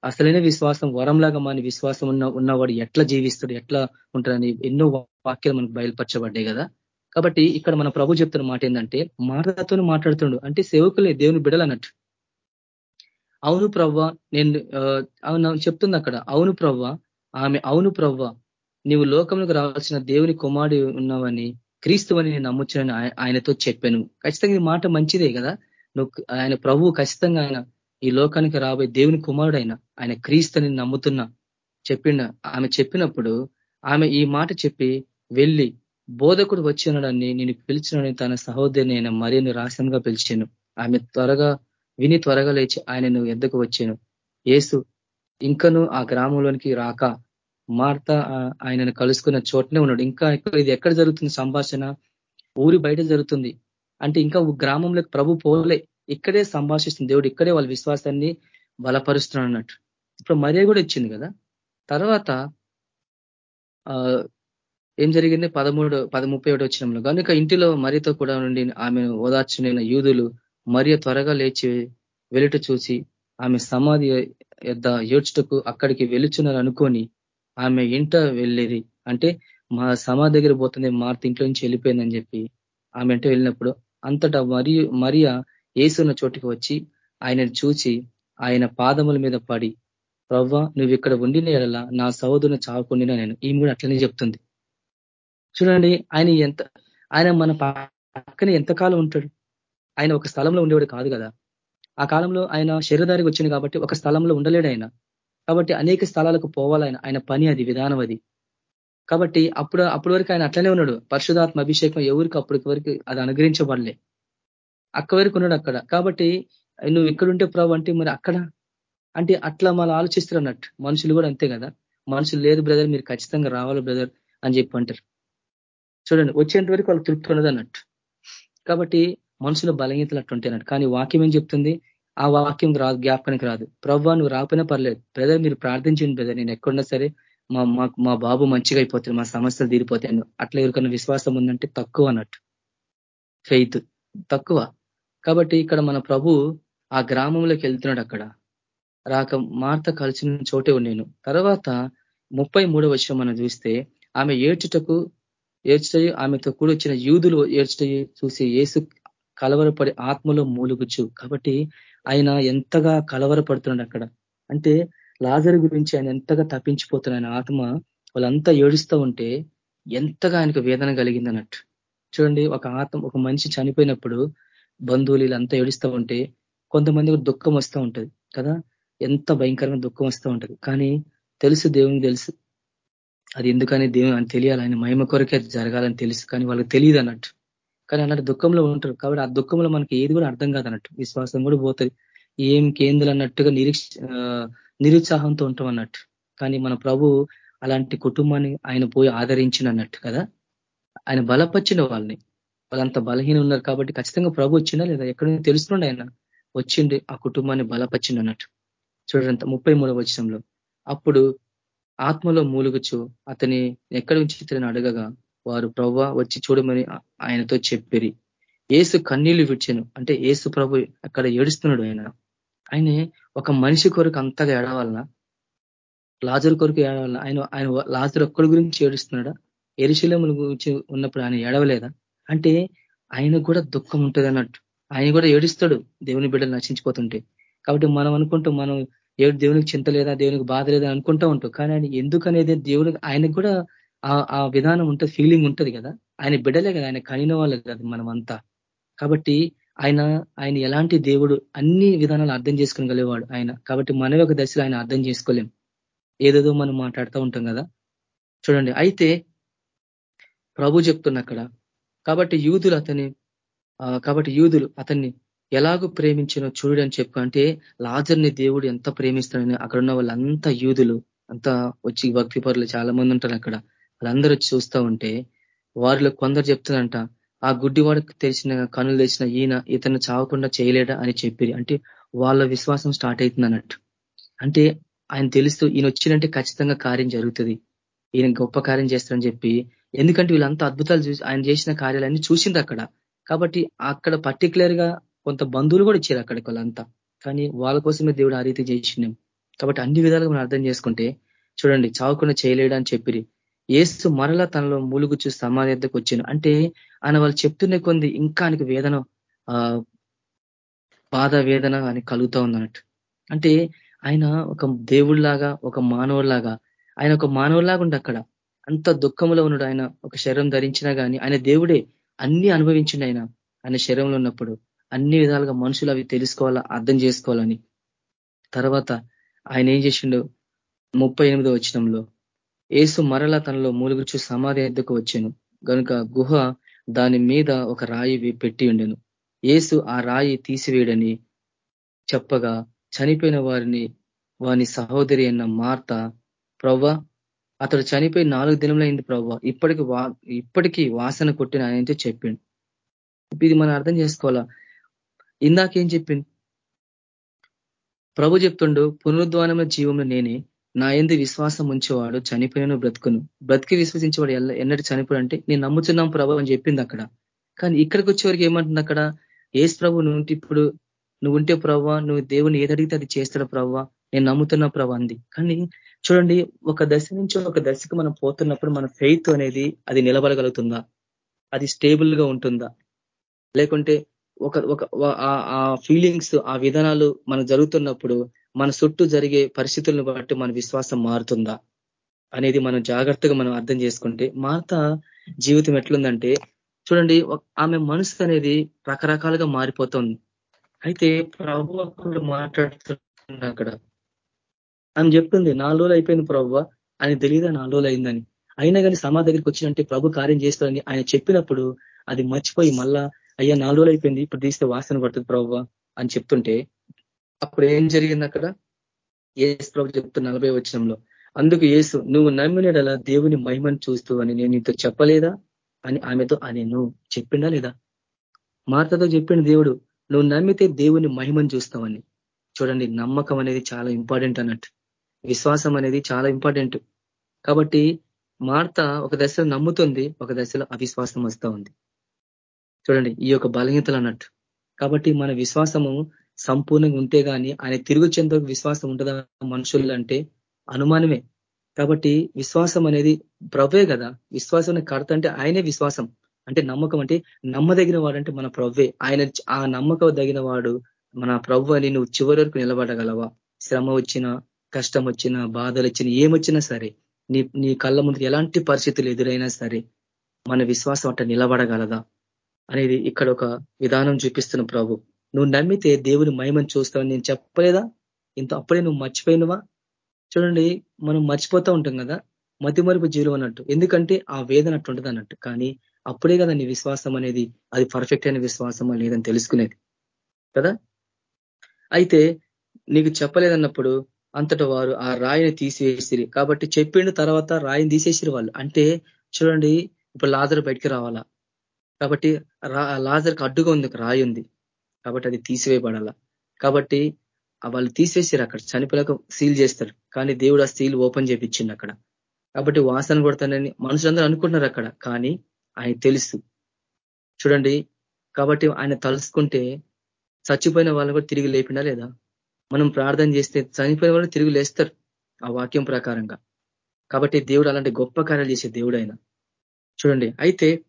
అసలైన విశ్వాసం వరంలాగా మన విశ్వాసం ఉన్న ఉన్నవాడు ఎట్లా జీవిస్తాడు ఎట్లా ఉంటాడని ఎన్నో వాక్యాలు మనకు బయలుపరచబడ్డాయి కదా. కాబట్టి ఇక్కడ మన ప్రభు చెప్తున్న మాట ఏంటంటే మాటలతో మాట్లాడుతుండు. అంటే సేవకులే దేవుని బిడలన్నట్టు. అవును ప్రవ్వ నేను అవును చెప్తుంది అక్కడ. అవును ప్రవ్వ ఆమె అవును ప్రవ్వ నీవు లోకంలోకి రావాల్సిన దేవుని కుమారుడు ఉన్నావని క్రీస్తువని నేను నమ్ముచ్చానని ఆయనతో చెప్పాను. ఖచ్చితంగా ఈ మాట మంచిదే కదా. నువ్వు ఆయన ప్రభువు ఖచ్చితంగా ఆయన ఈ లోకానికి రాబోయే దేవుని కుమారుడు ఆయన ఆయన క్రీస్తుని నమ్ముతున్నా. చెప్పిండ ఆమె చెప్పినప్పుడు ఆమె ఈ మాట చెప్పి వెళ్ళి బోధకుడు వచ్చినాడని నేను పిలిచినని తన సహోదరిని ఆయన మరిన్ని రాసంగా పిలిచాను. ఆమె త్వరగా విని త్వరగా లేచి ఆయనను ఎద్దకు వచ్చాను. ఏసు ఇంకను ఆ గ్రామంలోనికి రాక. మార్త ఆయనను కలుసుకున్న చోటనే ఉన్నాడు. ఇంకా ఇది ఎక్కడ జరుగుతుంది సంభాషణ? ఊరి బయట జరుగుతుంది. అంటే ఇంకా గ్రామంలోకి ప్రభు పోలే. ఇక్కడే సంభాషిస్తుంది. దేవుడు ఇక్కడే వాళ్ళ విశ్వాసాన్ని బలపరుస్తున్నాడు అన్నట్టు. ఇప్పుడు మరియా కూడా ఇచ్చింది కదా? తర్వాత ఏం జరిగింది? పదమూడు పద ముప్పై ఒకటి వచ్చినంలో. కనుక ఇంటిలో మరియతో కూడా నుండి ఆమెను ఓదార్చిన యూదులు మరియ త్వరగా లేచి వెలుట చూసి ఆమె సమాధి యొద్ ఏడ్చుటకు అక్కడికి వెలుచున్నారు అనుకొని ఆమె ఇంట వెళ్ళేది అంటే మా సమాధి దగ్గర పోతుంది మార్త ఇంట్లో నుంచి వెళ్ళిపోయిందని చెప్పి ఆమె ఇంట వెళ్ళినప్పుడు అంతటా మరియు మరియా ఏసున్న చోటికి వచ్చి ఆయనను చూచి ఆయన పాదముల మీద పడి ప్రవ్వ నువ్వు ఇక్కడ ఉండిన ఎడలా నా సహోదరుని చావకుండినా నేను? ఈమె కూడా అట్లనే చెప్తుంది. చూడండి ఆయన ఎంత ఆయన మన పక్కన ఎంతకాలం ఉంటాడు? ఆయన ఒక స్థలంలో ఉండేవాడు కాదు కదా. ఆ కాలంలో ఆయన శరీరదారికి వచ్చింది కాబట్టి ఒక స్థలంలో ఉండలేడు ఆయన. కాబట్టి అనేక స్థలాలకు పోవాలి ఆయన. పని అది విధానం అది. కాబట్టి అప్పుడు అప్పటి వరకు ఆయన అట్లనే ఉన్నాడు. పరిశుధాత్మ అభిషేకం ఎవరికి అప్పటి వరకు అది అనుగ్రహించబడలే. అక్క వరకు ఉన్నాడు అక్కడ. కాబట్టి నువ్వు ఎక్కడుంటే ప్రభు అంటే మరి అక్కడ? అంటే అట్లా మళ్ళీ ఆలోచిస్తారు అన్నట్టు. మనుషులు కూడా అంతే కదా. మనుషులు లేదు బ్రదర్ మీరు ఖచ్చితంగా రావాలి బ్రదర్ అని చెప్పి అంటారు. చూడండి వచ్చేంత వరకు వాళ్ళు తృప్తి ఉన్నది అన్నట్టు. కాబట్టి మనుషుల బలహీనతలు అట్టుంటాయి అన్నట్టు. కానీ వాక్యం ఏం చెప్తుంది? ఆ వాక్యం రాదు జ్ఞాపకానికి రాదు. ప్రవ్వా నువ్వు రాకపోయినా పర్లేదు. బ్రదర్ మీరు ప్రార్థించండి బ్రదర్. నేను ఎక్కడున్నా సరే మా మా బాబు మంచిగా అయిపోతుంది మా సమస్యలు తీరిపోతాయి అట్లా ఎవరికన్నా విశ్వాసం ఉందంటే తక్కువ అన్నట్టు. ఫెయిత్ తక్కువ. కాబట్టి ఇక్కడ మన ప్రభు ఆ గ్రామంలోకి వెళ్తున్నాడు అక్కడ. రాక మార్త కలిసిన చోటే నేను తర్వాత ముప్పై మూడో వర్షం మనం చూస్తే ఆమె ఏడ్చుటకు ఏడ్చుటయు ఆమెతో కూడా వచ్చిన యూదులు ఏడ్చుటయు చూసి ఏసు కలవరపడి ఆత్మలో మూలుగుచ్చు కాబట్టి ఆయన ఎంతగా కలవరపడుతున్నాడు అక్కడ. అంటే లాజర్ గురించి ఆయన ఎంతగా తప్పించిపోతున్నాడు ఆయన ఆత్మ వాళ్ళంతా ఏడుస్తూ ఉంటే ఎంతగా ఆయనకు వేదన కలిగింది అన్నట్టు చూడండి ఒక ఆత్మ ఒక మనిషి చనిపోయినప్పుడు బంధువులు వీళ్ళంతా ఏడుస్తూ ఉంటే కొంతమంది దుఃఖం వస్తూ ఉంటుంది కదా? ఎంత భయంకరమైన దుఃఖం వస్తూ ఉంటుంది. కానీ తెలుసు దేవుని తెలుసు. అది ఎందుకని దేవుని అని తెలియాలని మహిమ కొరకే అది జరగాలని తెలుసు. కానీ వాళ్ళకి తెలియదు అన్నట్టు. కానీ అలాంటి దుఃఖంలో ఉంటారు. కాబట్టి ఆ దుఃఖంలో మనకి ఏది కూడా అర్థం కాదన్నట్టు విశ్వాసం కూడా పోతుంది. ఏం కేంద్రం అన్నట్టుగా నిరీక్ష నిరుత్సాహంతో ఉంటాం అన్నట్టు. కానీ మన ప్రభు అలాంటి కుటుంబాన్ని ఆయన పోయి ఆదరించిన అన్నట్టు కదా? ఆయన బలపరిచిన వాళ్ళని. వాళ్ళంత బలహీన ఉన్నారు కాబట్టి ఖచ్చితంగా ప్రభు వచ్చిందా లేదా ఎక్కడ తెలుస్తుండే ఆయన? వచ్చింది ఆ కుటుంబాన్ని బలపరిచింది అన్నట్టు. చూడంత ముప్పై మూడవ అప్పుడు ఆత్మలో మూలుగుచు అతని ఎక్కడి నుంచి ఇతని అడగగా వారు ప్రవ్వ వచ్చి చూడమని ఆయనతో చెప్పిరి. ఏసు కన్నీళ్ళు విడిచాను. అంటే ఏసు ప్రభు అక్కడ ఏడుస్తున్నాడు ఆయన. ఆయనే ఒక మనిషి కొరకు అంతగా ఏడవాలనా? లాజర్ కొరకు ఏడవాలనా? ఆయన ఆయన లాజర్ ఒక్కడి గురించి ఏడుస్తున్నాడా? ఎరిశీలముల గురించి ఉన్నప్పుడు ఆయన ఏడవలేదా? అంటే ఆయనకు కూడా దుఃఖం ఉంటుంది అన్నట్టు ఆయన కూడా ఏడుస్తాడు దేవుని బిడ్డలు నశించిపోతుంటే. కాబట్టి మనం అనుకుంటాం మనం ఏడు దేవునికి చింత లేదా దేవునికి బాధ లేదా అనుకుంటా ఉంటాం. కానీ ఆయన ఎందుకనేది దేవునికి ఆయనకు కూడా ఆ విధానం ఉంటుంది ఫీలింగ్ ఉంటుంది కదా. ఆయన బిడ్డలే కదా ఆయన కనిన వాళ్ళే కదా మనం అంతా కాబట్టి ఆయన ఆయన ఎలాంటి దేవుడు అన్ని విధానాలు అర్థం చేసుకోగలిగేవాడు ఆయన. కాబట్టి మన యొక్క దశలో ఆయన అర్థం చేసుకోలేం. ఏదేదో మనం మాట్లాడుతూ ఉంటాం కదా. చూడండి అయితే ప్రభు చెప్తున్న అక్కడ కాబట్టి యూదులు అతని కాబట్టి యూదులు అతన్ని ఎలాగూ ప్రేమించినో చూడు అని చెప్పు అంటే లాజర్ని దేవుడు ఎంత ప్రేమిస్తాడని అక్కడ ఉన్న వాళ్ళంతా యూదులు. అంతా వచ్చి భక్తి పరులు చాలా మంది ఉంటారు అక్కడ. వాళ్ళందరూ వచ్చి చూస్తూ ఉంటే వారిలో కొందరు చెప్తుందంట ఆ గుడ్డివాడికి తెలిసిన కనులు తెలిసిన ఈయన ఇతను చావకుండా చేయలేడా? అని చెప్పి. అంటే వాళ్ళ విశ్వాసం స్టార్ట్ అవుతుంది అన్నట్టు. అంటే ఆయన తెలుస్తూ ఈయన వచ్చినంటే ఖచ్చితంగా కార్యం జరుగుతుంది. ఈయన గొప్ప కార్యం చేస్తారని చెప్పి ఎందుకంటే వీళ్ళంతా అద్భుతాలు చూసి ఆయన చేసిన కార్యాలన్నీ చూసింది అక్కడ. కాబట్టి అక్కడ పర్టికులర్గా కొంత బంధువులు కూడా ఇచ్చారు అక్కడికి వాళ్ళంతా. కానీ వాళ్ళ కోసమే దేవుడు ఆ రీతి చేసినాం కాబట్టి అన్ని విధాలుగా మనం అర్థం చేసుకుంటే చూడండి చావకుండా చేయలేడు అని చెప్పిరి. ఏసు మరలా తనలో మూలుగుచు సమాధికి వచ్చాను. అంటే ఆయన వాళ్ళు చెప్తున్న కొంది ఇంకా ఆయనకు వేదన బాధ వేదన అని కలుగుతా ఉందన్నట్టు అంటే ఆయన ఒక దేవుడిలాగా ఒక మానవుడిలాగా ఆయన ఒక మానవుడిలాగా ఉండి అక్కడ. అంత దుఃఖంలో ఉన్నాడు ఆయన. ఒక శరీరం ధరించినా కానీ ఆయన దేవుడే అన్ని అనుభవించిండు ఆయన. ఆయన శరీరంలో ఉన్నప్పుడు అన్ని విధాలుగా మనుషులు అవి తెలుసుకోవాలా అర్థం చేసుకోవాలని. తర్వాత ఆయన ఏం చేసిండు? ముప్పై ఎనిమిదో వచ్చినంలో ఏసు మరల తనలో మూలుగుచు సమాధి ఎద్దుకు వచ్చాను. కనుక గుహ దాని మీద ఒక రాయి పెట్టి ఉండెను. ఏసు ఆ రాయి తీసివేయడని చెప్పగా చనిపోయిన వారిని వాని సహోదరి అన్న మార్త ప్రవ్వ అతడు చనిపోయి నాలుగు దినములైంది ప్రభావ ఇప్పటికి ఇప్పటికీ వాసన కొట్టిన ఆయనతో చెప్పిండు. ఇది మనం అర్థం చేసుకోవాలా? ఇందాకేం చెప్పింది ప్రభు చెప్తుండు పునరుద్వానమైన జీవంలో నేనే. నా ఎందు విశ్వాసం ఉంచేవాడు చనిపోయిన బ్రతుకును. బ్రతికి విశ్వసించేవాడు ఎన్నటి చనిపోయాడు అంటే నేను నమ్ముతున్నాం ప్రభు అని చెప్పింది అక్కడ. కానీ ఇక్కడికి వచ్చేవరకు ఏమంటుంది అక్కడ? ఏసు ప్రభు నువ్వు ఇప్పుడు నువ్వు ఉంటే ప్రవ్వా నువ్వు దేవుని ఏదడిగితే అది చేస్తాడు ప్రవ్వా నేను నమ్ముతున్నా ప్రభు అంది. కానీ చూడండి ఒక దశ నుంచి ఒక దశకు మనం పోతున్నప్పుడు మన ఫెయిత్ అనేది అది నిలబడగలుగుతుందా? అది స్టేబుల్గా ఉంటుందా? లేకుంటే ఒక ఒక ఆ ఫీలింగ్స్ ఆ విధానాలు మనకు జరుగుతున్నప్పుడు మన చుట్టూ జరిగే పరిస్థితులను బట్టి మన విశ్వాసం మారుతుందా? అనేది మనం జాగ్రత్తగా మనం అర్థం చేసుకుంటే మాత జీవితం ఎట్లుందంటే చూడండి ఆమె మనసు అనేది రకరకాలుగా మారిపోతుంది. అయితే ప్రభు అక్కడ మాట్లాడుతున్నా అక్కడ అని చెప్తుంది. నాలుగు రోజులు అయిపోయింది ప్రభు. అని తెలియదా నాలుగు రోజులు అయిందని? అయినా కానీ సమా దగ్గరికి వచ్చినంటే ప్రభు కార్యం చేస్తారని ఆయన చెప్పినప్పుడు అది మర్చిపోయి మళ్ళా అయ్యా నాలుగు రోజులు అయిపోయింది. ఇప్పుడు తీస్తే వాసన పడుతుంది ప్రభు అని చెప్తుంటే అప్పుడు ఏం జరిగింది అక్కడ? ఏసు ప్రభు చెప్తున్న నలభై వచ్చినంలో అందుకు ఏసు నువ్వు నమ్మినడలా దేవుని మహిమను చూస్తూ అని నేను నీతో చెప్పలేదా? అని ఆమెతో అని నువ్వు చెప్పిండా లేదా? మార్తతో చెప్పిన దేవుడు నువ్వు నమ్మితే దేవుని మహిమను చూస్తావని. చూడండి నమ్మకం అనేది చాలా ఇంపార్టెంట్ అన్నట్టు. విశ్వాసం అనేది చాలా ఇంపార్టెంట్. కాబట్టి మార్త ఒక దశలో నమ్ముతుంది ఒక దశలో అవిశ్వాసం వస్తూ ఉంది. చూడండి ఈ యొక్క బలహీనతలు అన్నట్టు. కాబట్టి మన విశ్వాసము సంపూర్ణంగా ఉంటే కానీ ఆయన తిరుగు చెందకు విశ్వాసం ఉంటుందా మనుషులు అంటే అనుమానమే. కాబట్టి విశ్వాసం అనేది ప్రవ్వే కదా. విశ్వాసం కడత అంటే ఆయనే విశ్వాసం. అంటే నమ్మకం అంటే నమ్మదగిన వాడంటే మన ప్రవ్వే. ఆయన ఆ నమ్మకం తగిన వాడు మన ప్రవ్వు అని నువ్వు చివరి వరకు నిలబడగలవా? శ్రమ వచ్చినా కష్టం వచ్చినా బాధలు వచ్చినా ఏమొచ్చినా సరే నీ నీ కళ్ళ ముందు ఎలాంటి పరిస్థితులు ఎదురైనా సరే మన విశ్వాసం అట్ట నిలబడగలదా? అనేది ఇక్కడ ఒక విధానం చూపిస్తున్న ప్రభు. నువ్వు నమ్మితే దేవుని మహిమను చూస్తావని నేను చెప్పలేదా? ఇంత అప్పుడే నువ్వు మర్చిపోయినవా? చూడండి మనం మర్చిపోతూ ఉంటాం కదా మతిమరుపు జీవులు అన్నట్టు. ఎందుకంటే ఆ వేదన అట్టుంటుంది అన్నట్టు. కానీ అప్పుడే కదా నీ విశ్వాసం అనేది అది పర్ఫెక్ట్ అయిన విశ్వాసమా లేదని తెలుసుకునేది. కదా? అయితే నీకు చెప్పలేదన్నప్పుడు అంతట వారు ఆ రాయిని తీసివేసిరి. కాబట్టి చెప్పిన తర్వాత రాయిని తీసేసిరు వాళ్ళు. అంటే చూడండి ఇప్పుడు లాజర్ బయటికి రావాలా? కాబట్టి లాజర్కి అడ్డుగా ఉంది రాయి ఉంది. కాబట్టి అది తీసివేయబడాల? కాబట్టి వాళ్ళు తీసేసారు అక్కడ. చనిపోయాక సీల్ చేస్తారు. కానీ దేవుడు ఆ సీల్ ఓపెన్ చేపించింది అక్కడ. కాబట్టి వాసన కొడతానని మనుషులందరూ అనుకుంటున్నారు అక్కడ. కానీ ఆయన తెలుసు. చూడండి కాబట్టి ఆయన తలుసుకుంటే చచ్చిపోయిన వాళ్ళు కూడా తిరిగి లేపినా లేదా? మనం ప్రార్థన చేస్తే చనిపోయిన వాళ్ళు తిరిగి లేస్తారు ఆ వాక్యం ప్రకారంగా. కాబట్టి దేవుడు అలాంటి గొప్ప కార్యాలు చేసే దేవుడు ఆయన చూడండి అయితే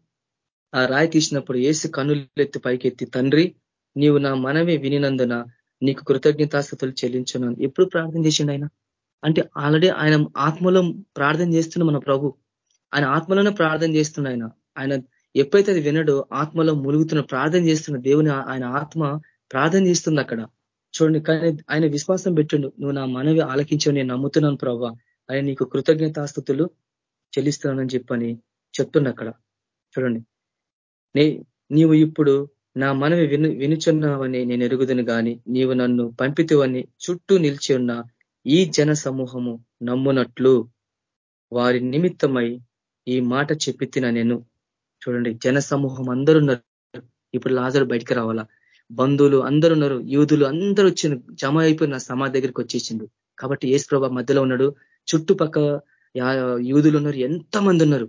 ఆ రాయి తీసినప్పుడు ఏసు కన్నులెత్తి పైకెత్తి తండ్రి నీవు నా మనమే వినినందున నీకు కృతజ్ఞతాస్థుతులు చెల్లించున్నాను. ఎప్పుడు ప్రార్థన చేసిండు ఆయన? అంటే ఆల్రెడీ ఆయన ఆత్మలో ప్రార్థన చేస్తున్న మన ప్రభు. ఆయన ఆత్మలోనే ప్రార్థన చేస్తున్న ఆయన. ఆయన ఎప్పుడైతే అది వినడో ఆత్మలో ములుగుతున్న ప్రార్థన చేస్తున్న దేవుని ఆయన ఆత్మ ప్రార్థన చేస్తుంది అక్కడ. చూడండి కానీ ఆయన విశ్వాసం పెట్టిండు నువ్వు నా మనవి ఆలకించవు నేను నమ్ముతున్నాను ప్రభావ ఆయన నీకు కృతజ్ఞతాస్థుతులు చెల్లిస్తున్నానని చెప్పని చెప్తున్నా అక్కడ. చూడండి. నే నీవు ఇప్పుడు నా మనవి విను వినుచున్నావని నేను ఎరుగుదును గాని నీవు నన్ను పంపితువని చుట్టూ నిలిచి ఉన్న ఈ జన సమూహము నమ్మునట్లు వారి నిమిత్తమై ఈ మాట చెప్పి నేను. చూడండి జన సమూహం అందరున్నారు ఇప్పుడు లాజరు బయటికి రావాలా? బంధువులు అందరున్నారు యూదులు అందరూ వచ్చిన జమ అయిపోయిన సమాధి దగ్గరికి వచ్చేసిండు కాబట్టి ఏసు ప్రభా మధ్యలో ఉన్నాడు. చుట్టుపక్క యూదులు ఉన్నారు ఎంత మంది ఉన్నారు?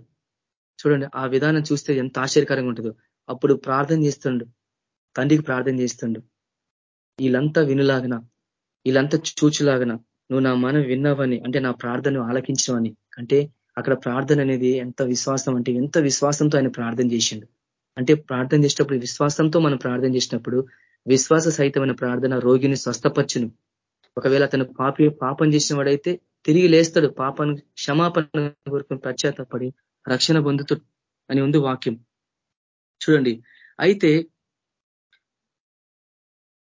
చూడండి ఆ విధానం చూస్తే ఎంత ఆశ్చర్యకరంగా ఉంటుందో. అప్పుడు ప్రార్థన చేస్తుండు. తండ్రికి ప్రార్థన చేస్తుండు. వీళ్ళంతా వినులాగన వీళ్ళంతా చూచులాగన నువ్వు నా మనం విన్నావని అంటే నా ప్రార్థన ఆలకించవని అంటే అక్కడ ప్రార్థన అనేది ఎంత విశ్వాసం అంటే ఎంత విశ్వాసంతో ఆయన ప్రార్థన చేసిండు. అంటే ప్రార్థన చేసినప్పుడు విశ్వాసంతో మనం ప్రార్థన చేసినప్పుడు విశ్వాస సహితమైన ప్రార్థన రోగిని స్వస్థపరచును. ఒకవేళ అతను పాపి పాపం చేసిన వాడైతే తిరిగి లేస్తాడు. పాపను క్షమాపణ కోరుకుని పశ్చాత్తపడి రక్షణ పొందుతుడు అని ఉంది వాక్యం. చూడండి. అయితే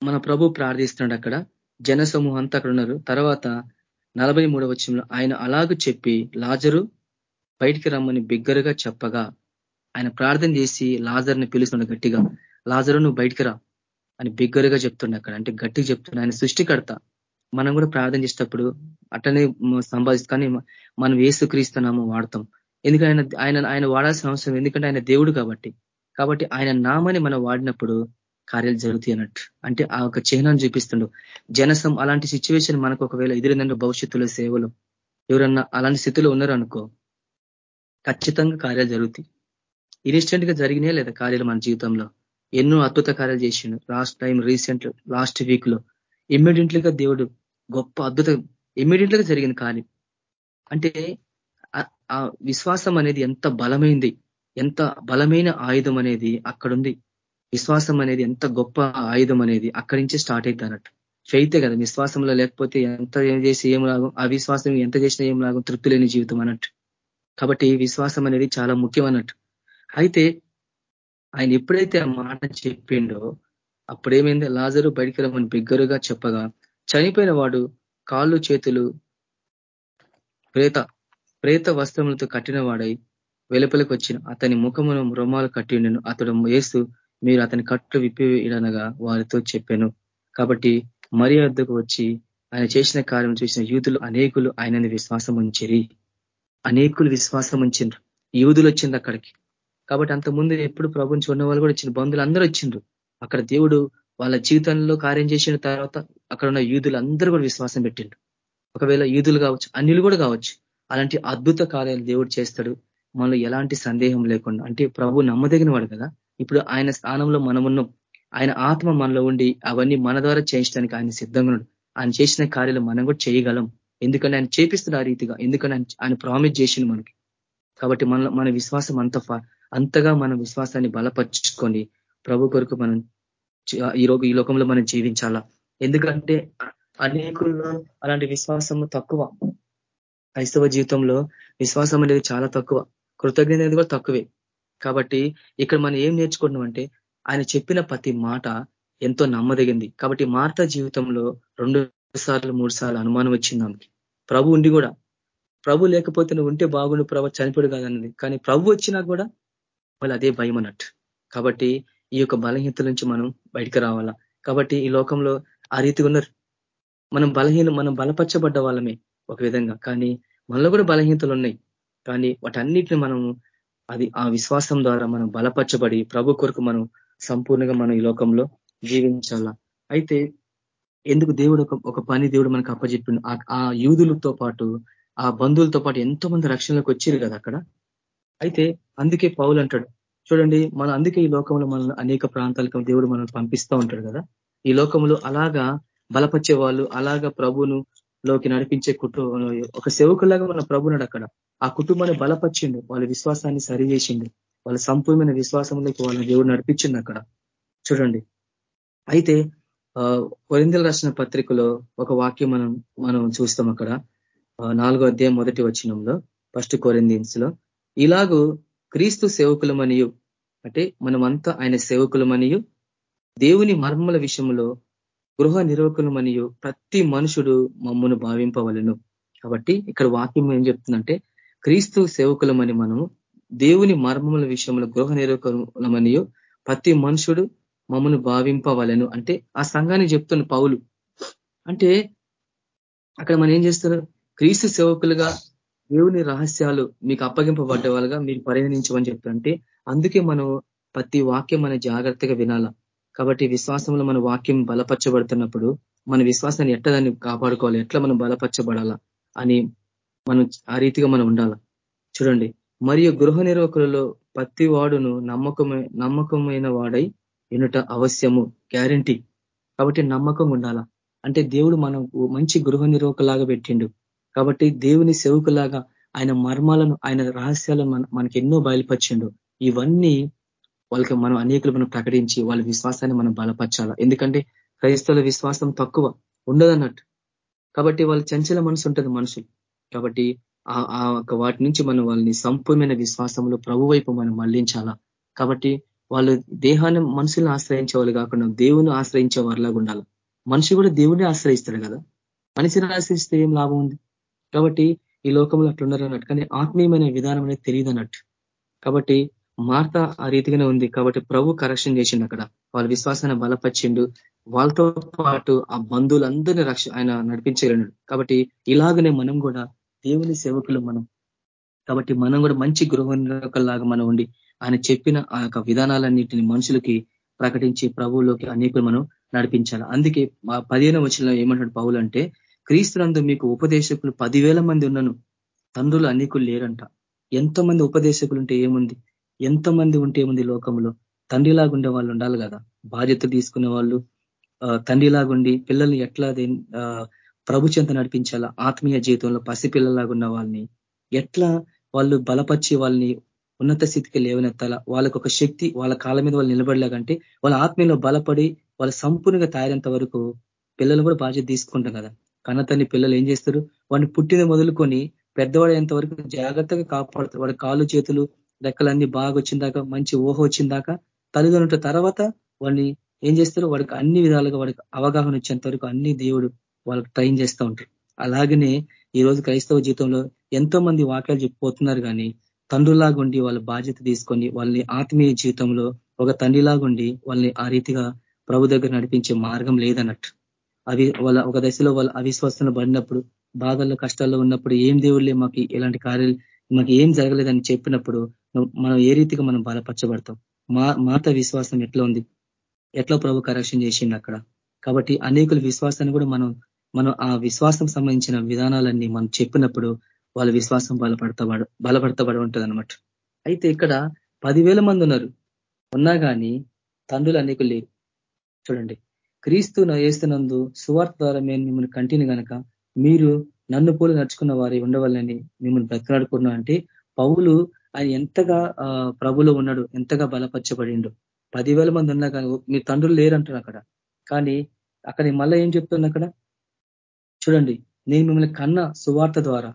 మన ప్రభు ప్రార్థిస్తున్నాడు అక్కడ. జన సమూహం అంతా అక్కడ ఉన్నారు. తర్వాత నలభై మూడవ ఆయన అలాగూ చెప్పి లాజరు బయటికి రమ్మని బిగ్గరగా చెప్పగా. ఆయన ప్రార్థన చేసి లాజర్ని పిలుస్తుండ గట్టిగా. లాజరు నువ్వు బయటికి రా అని బిగ్గరగా చెప్తుండే అక్కడ. అంటే గట్టిగా చెప్తున్నా ఆయన సృష్టికర్త. మనం కూడా ప్రార్థన చేసేటప్పుడు అట్టనే సంపాదిస్తూ కానీ మనం ఏసుక్రీస్తున్నాము వాడతాం. ఎందుకంటే ఆయన ఆయన ఆయన వాడాల్సిన అవసరం ఎందుకంటే ఆయన దేవుడు కాబట్టి. కాబట్టి ఆయన నామని మనం వాడినప్పుడు కార్యాలు జరుగుతాయి అన్నట్టు. అంటే ఆ ఒక చిహ్నాన్ని చూపిస్తుండు. జనసం అలాంటి సిచ్యువేషన్ మనకు ఒకవేళ ఎదురైందంటే భవిష్యత్తులో సేవలు. ఎవరన్నా అలాంటి స్థితిలో ఉన్నారు అనుకో ఖచ్చితంగా కార్యాలు జరుగుతాయి. ఇన్స్టెంట్గా జరిగినాయి లేదా కార్యాలు మన జీవితంలో? ఎన్నో అద్భుత కార్యాలు చేసిండు. లాస్ట్ టైం రీసెంట్ లాస్ట్ వీక్లో ఇమ్మీడియట్లీగా దేవుడు గొప్ప అద్భుత ఇమ్మీడియట్లీగా జరిగింది కార్యం అంటే ఆ విశ్వాసం అనేది ఎంత బలమైంది ఎంత బలమైన ఆయుధం అనేది అక్కడుంది. విశ్వాసం అనేది ఎంత గొప్ప ఆయుధం అనేది అక్కడి నుంచే స్టార్ట్ అవుతుంది అన్నట్టు. ఫెయితే కదా విశ్వాసంలో లేకపోతే ఎంత చేసి ఏం లాగం ఆ విశ్వాసం ఎంత చేసినా ఏం లాగం తృప్తి లేని జీవితం అన్నట్టు. కాబట్టి విశ్వాసం అనేది చాలా ముఖ్యం అన్నట్టు. అయితే ఆయన ఎప్పుడైతే ఆ మాట చెప్పిండో అప్పుడేమైంది? లాజరు బయటికి రమ్మని బిగ్గరుగా చెప్పగా చనిపోయిన వాడు కాళ్ళు చేతులు ప్రేత ప్రేత వస్త్రములతో కట్టిన వాడై వెలుపలికి వచ్చిన అతని ముఖమును రుమాలు కట్టి ఉండను అతడు వేస్తూ మీరు అతని కట్లు విప్పిడనగా వారితో చెప్పాను. కాబట్టి మరి వద్దకు వచ్చి ఆయన చేసిన కార్యం చూసిన యూదులు అనేకులు ఆయనని విశ్వాసం ఉంచిరి అనేకులు విశ్వాసం ఉంచిండ్రు యూదులు వచ్చింది అక్కడికి. కాబట్టి అంత ముందు ఎప్పుడు ప్రభుని చూడని వాళ్ళు కూడా ఇచ్చిన బంధువులు అందరూ వచ్చిండ్రు. అక్కడ దేవుడు వాళ్ళ జీవితంలో కార్యం చేసిన తర్వాత అక్కడ ఉన్న యూదులు అందరూ కూడా విశ్వాసం పెట్టిండ్రు. ఒకవేళ యూదులు కావచ్చు అన్యులు కూడా కావచ్చు అలాంటి అద్భుత కార్యాలు దేవుడు చేస్తాడు. మనలో ఎలాంటి సందేహం లేకుండా. అంటే ప్రభు నమ్మదగిన వాడు కదా. ఇప్పుడు ఆయన స్థానంలో మనమున్నాం. ఆయన ఆత్మ మనలో ఉండి అవన్నీ మన ద్వారా చేయించడానికి ఆయన సిద్ధంగా ఆయన చేసిన కార్యాలు మనం కూడా చేయగలం. ఎందుకంటే ఆయన చేపిస్తున్న ఆ రీతిగా. ఎందుకంటే ఆయన ప్రామిస్ చేసింది మనకి. కాబట్టి మన మన విశ్వాసం అంత అంతగా మన విశ్వాసాన్ని బలపరుచుకొని ప్రభు కొరకు మనం ఈ ఈ లోకంలో మనం జీవించాలా? ఎందుకంటే అనేకుల్లో అలాంటి విశ్వాసము తక్కువ. క్రైస్తవ జీవితంలో విశ్వాసం అనేది చాలా తక్కువ. కృతజ్ఞత అనేది కూడా తక్కువే. కాబట్టి ఇక్కడ మనం ఏం నేర్చుకుంటున్నాం అంటే ఆయన చెప్పిన ప్రతి మాట ఎంతో నమ్మదగింది కాబట్టి మార్త జీవితంలో రెండు సార్లు మూడు సార్లు అనుమానం వచ్చింది ఆమెకి. ప్రభు ఉండి కూడా. ప్రభు లేకపోతే నువ్వు ఉంటే బాగుండు ప్రభు చనిపోడు కాదన్నది. కానీ ప్రభు వచ్చినా కూడా వాళ్ళు అదే భయం అన్నట్టు. కాబట్టి ఈ యొక్క బలహీనత నుంచి మనం బయటకు రావాలా? కాబట్టి ఈ లోకంలో ఆ రీతిగా ఉన్నారు. మనం బలహీన మనం బలపరచబడ్డ వాళ్ళమే ఒక విధంగా. కానీ మనలో కూడా బలహీనతలు ఉన్నాయి. కానీ వాటన్నిటిని మనం అది ఆ విశ్వాసం ద్వారా మనం బలపరచబడి ప్రభు కొరకు మనం సంపూర్ణంగా మనం ఈ లోకంలో జీవించాలా? అయితే ఎందుకు దేవుడు ఒక పని దేవుడు మనకు అప్పచెప్పిండు? ఆ యూదులతో పాటు ఆ బంధువులతో పాటు ఎంతో మంది రక్షణలోకి వచ్చారు కదా అక్కడ. అయితే అందుకే పౌలు అంటాడు చూడండి మన అందుకే ఈ లోకంలో మనల్ని అనేక ప్రాంతాలకు దేవుడు మనల్ని పంపిస్తూ ఉంటాడు కదా. ఈ లోకంలో అలాగా బలపరిచే వాళ్ళు అలాగా ప్రభును లోకి నడిపించే కుటుంబం ఒక సేవకులాగా మన ప్రభునాడు అక్కడ. ఆ కుటుంబాన్ని బలపరిచిండు వాళ్ళ విశ్వాసాన్ని సరి చేసిండు. వాళ్ళ సంపూర్ణమైన విశ్వాసంలోకి వాళ్ళని దేవుడు నడిపించింది అక్కడ. చూడండి. అయితే కొరిందలు రాసిన పత్రికలో ఒక వాక్యం మనం మనం చూస్తాం అక్కడ. నాలుగో అధ్యాయం మొదటి వచ్చినంలో ఫస్ట్ కొరిందిన్స్లో ఇలాగూ క్రీస్తు సేవకులమనియు. అంటే మనమంతా ఆయన సేవకులమనియు. దేవుని మర్మల విషయంలో గృహ నిర్వకులమనియు ప్రతి మనుషుడు మమ్మను భావింపవలను. కాబట్టి ఇక్కడ వాక్యం ఏం చెప్తుందంటే క్రీస్తు సేవకులమని మనము దేవుని మర్మముల విషయంలో గృహ నిర్వకులమనియు ప్రతి మనుషుడు మమ్మను భావింపవలను. అంటే ఆ సంఘాన్ని చెప్తున్న పౌలు. అంటే అక్కడ మనం ఏం చేస్తున్నారు క్రీస్తు సేవకులుగా దేవుని రహస్యాలు మీకు అప్పగింపబడ్డ వాళ్ళుగా మీరు పరిగణించమని చెప్తుంటే అందుకే మనం ప్రతి వాక్యం మన జాగ్రత్తగా వినాలా. కాబట్టి విశ్వాసంలో మన వాక్యం బలపరచబడుతున్నప్పుడు మన విశ్వాసాన్ని ఎట్లా దాన్ని కాపాడుకోవాలి ఎట్లా మనం బలపరచబడాలా అని మనం ఆ రీతిగా మనం ఉండాల. చూడండి. మరియు గృహ నిర్వాహకులలో ప్రతి వాడును నమ్మకమే నమ్మకమైన వాడై ఎనుట అవశ్యము గ్యారంటీ. కాబట్టి నమ్మకం ఉండాలా. అంటే దేవుడు మనం మంచి గృహ నిర్వాహకులాగా పెట్టిండు. కాబట్టి దేవుని సేవకులాగా ఆయన మర్మాలను ఆయన రహస్యాలను మనకి ఎన్నో బయలుపరిచిండు. ఇవన్నీ వాళ్ళకి మనం అనేకులు మనం ప్రకటించి వాళ్ళ విశ్వాసాన్ని మనం బలపరచాలా? ఎందుకంటే క్రైస్తవుల విశ్వాసం తక్కువ ఉండదన్నట్టు. కాబట్టి వాళ్ళ చంచల మనసు ఉంటుంది మనుషులు. కాబట్టి ఆ వాటి నుంచి మనం వాళ్ళని సంపూర్ణమైన విశ్వాసంలో ప్రభు వైపు మనం మళ్ళించాలా? కాబట్టి వాళ్ళు దేహాన్ని మనుషులను ఆశ్రయించే వాళ్ళు కాకుండా దేవుని ఆశ్రయించే వారిలాగా ఉండాలి? మనిషి కూడా దేవుడిని ఆశ్రయిస్తాడు కదా? మనిషిని ఆశ్రయిస్తే ఏం లాభం ఉంది? కాబట్టి ఈ లోకంలో అట్లున్నారు అన్నట్టు. కానీ ఆత్మీయమైన విధానం అనేది తెలియదు అన్నట్టు కాబట్టి మార్త ఆ రీతిగానే ఉంది. కాబట్టి ప్రభు కరెక్షన్ చేసిండు అక్కడ. వాళ్ళ విశ్వాసాన్ని బలపరిచిండు. వాళ్ళతో పాటు ఆ బంధువులందరినీ రక్ష ఆయన నడిపించగలడు కాబట్టి ఇలాగనే మనం కూడా దేవుని సేవకులు మనం. కాబట్టి మనం కూడా మంచి గృహలాగా మనం ఉండి ఆయన చెప్పిన ఆ యొక్క విధానాలన్నింటిని మనుషులకి ప్రకటించి ప్రభువులోకి అనేకులు మనం నడిపించాలి. అందుకే మా పదిహేను వచ్చిన ఏమంటాడు పౌలు అంటే క్రీస్తునందు మీకు ఉపదేశకులు పదివేల మంది ఉన్నను. తండ్రులు అనేకులు లేరంట. ఎంతమంది ఉపదేశకులు ఉంటే ఏముంది? ఎంతమంది ఉంటే ఏముంది లోకంలో? తండ్రిలాగా ఉండే వాళ్ళు ఉండాలి కదా. బాధ్యత తీసుకునే వాళ్ళు తండ్రిలాగుండి పిల్లల్ని ఎట్లా ప్రభు చెంత నడిపించాలా? ఆత్మీయ జీవితంలో పసిపిల్లలాగా ఉన్న వాళ్ళని. ఎట్లా వాళ్ళు బలపరిచి వాళ్ళని ఉన్నత స్థితికి లేవనెత్తాలా? వాళ్ళకు ఒక శక్తి వాళ్ళ కాళ్ళ మీద వాళ్ళు నిలబడలేకంటే వాళ్ళ ఆత్మీయంలో బలపడి వాళ్ళ సంపూర్ణంగా తయారేంత వరకు పిల్లలు కూడా బాధ్యత తీసుకుంటాం కదా. కన్నతన్ని పిల్లలు ఏం చేస్తారు? వాడిని పుట్టిన మొదలుకొని పెద్దవాడేంత వరకు జాగ్రత్తగా కాపాడుతారు. వాడి కాళ్ళు చేతులు రెక్కలన్నీ బాగా వచ్చిందాక మంచి ఊహ వచ్చిందాక తల్లిదండ్రుల తర్వాత వాడిని ఏం చేస్తారు? వాడికి అన్ని విధాలుగా వాడికి అవగాహన వచ్చేంత వరకు అన్ని దేవుడు వాళ్ళకి ట్రైన్ చేస్తూ ఉంటారు. అలాగనే ఈ రోజు క్రైస్తవ జీవితంలో ఎంతో మంది వాక్యాలు చెప్పిపోతున్నారు కానీ తండ్రులాగుండి వాళ్ళ బాధ్యత తీసుకొని వాళ్ళని ఆత్మీయ జీవితంలో ఒక తండ్రిలాగుండి వాళ్ళని ఆ రీతిగా ప్రభు దగ్గర నడిపించే మార్గం లేదన్నట్టు. అవి వాళ్ళ ఒక దశలో వాళ్ళ అవిశ్వాసంలో పడినప్పుడు బాధల్లో కష్టాల్లో ఉన్నప్పుడు ఏం దేవుళ్ళే మాకు ఇలాంటి కార్యాలు మాకు ఏం జరగలేదని చెప్పినప్పుడు మనం ఏ రీతిగా మనం బలపరచబడతాం? మా మాత విశ్వాసం ఎట్లా ఉంది? ఎట్లా ప్రభు కరెక్షన్ చేసిండు అక్కడ? కాబట్టి అనేకుల విశ్వాసాన్ని కూడా మనం మనం ఆ విశ్వాసం సంబంధించిన విధానాలన్నీ మనం చెప్పినప్పుడు వాళ్ళ విశ్వాసం బలపడతబడ బలపడతబడి ఉంటుంది అనమాట అయితే ఇక్కడ పదివేల మంది ఉన్నారు. ఉన్నా కానీ తండ్రులు అనేకులు లేరు. చూడండి. క్రీస్తు వేస్తున్నందు సువార్త ద్వారా మేము మిమ్మల్ని కంటిని కనుక మీరు నన్ను పోలి నడుచుకున్న వారి ఉండవాలని మిమ్మల్ని బ్రతలాడుకున్నా అంటే పౌలు ఆయన ఎంతగా ప్రభులో ఉన్నాడు ఎంతగా బలపరచబడిండు. పదివేల మంది ఉన్నా కానీ మీ తండ్రులు లేరంటారు అక్కడ. కానీ అక్కడ మళ్ళీ ఏం చెప్తున్నా అక్కడ? చూడండి నేను మిమ్మల్ని కన్న సువార్త ద్వారా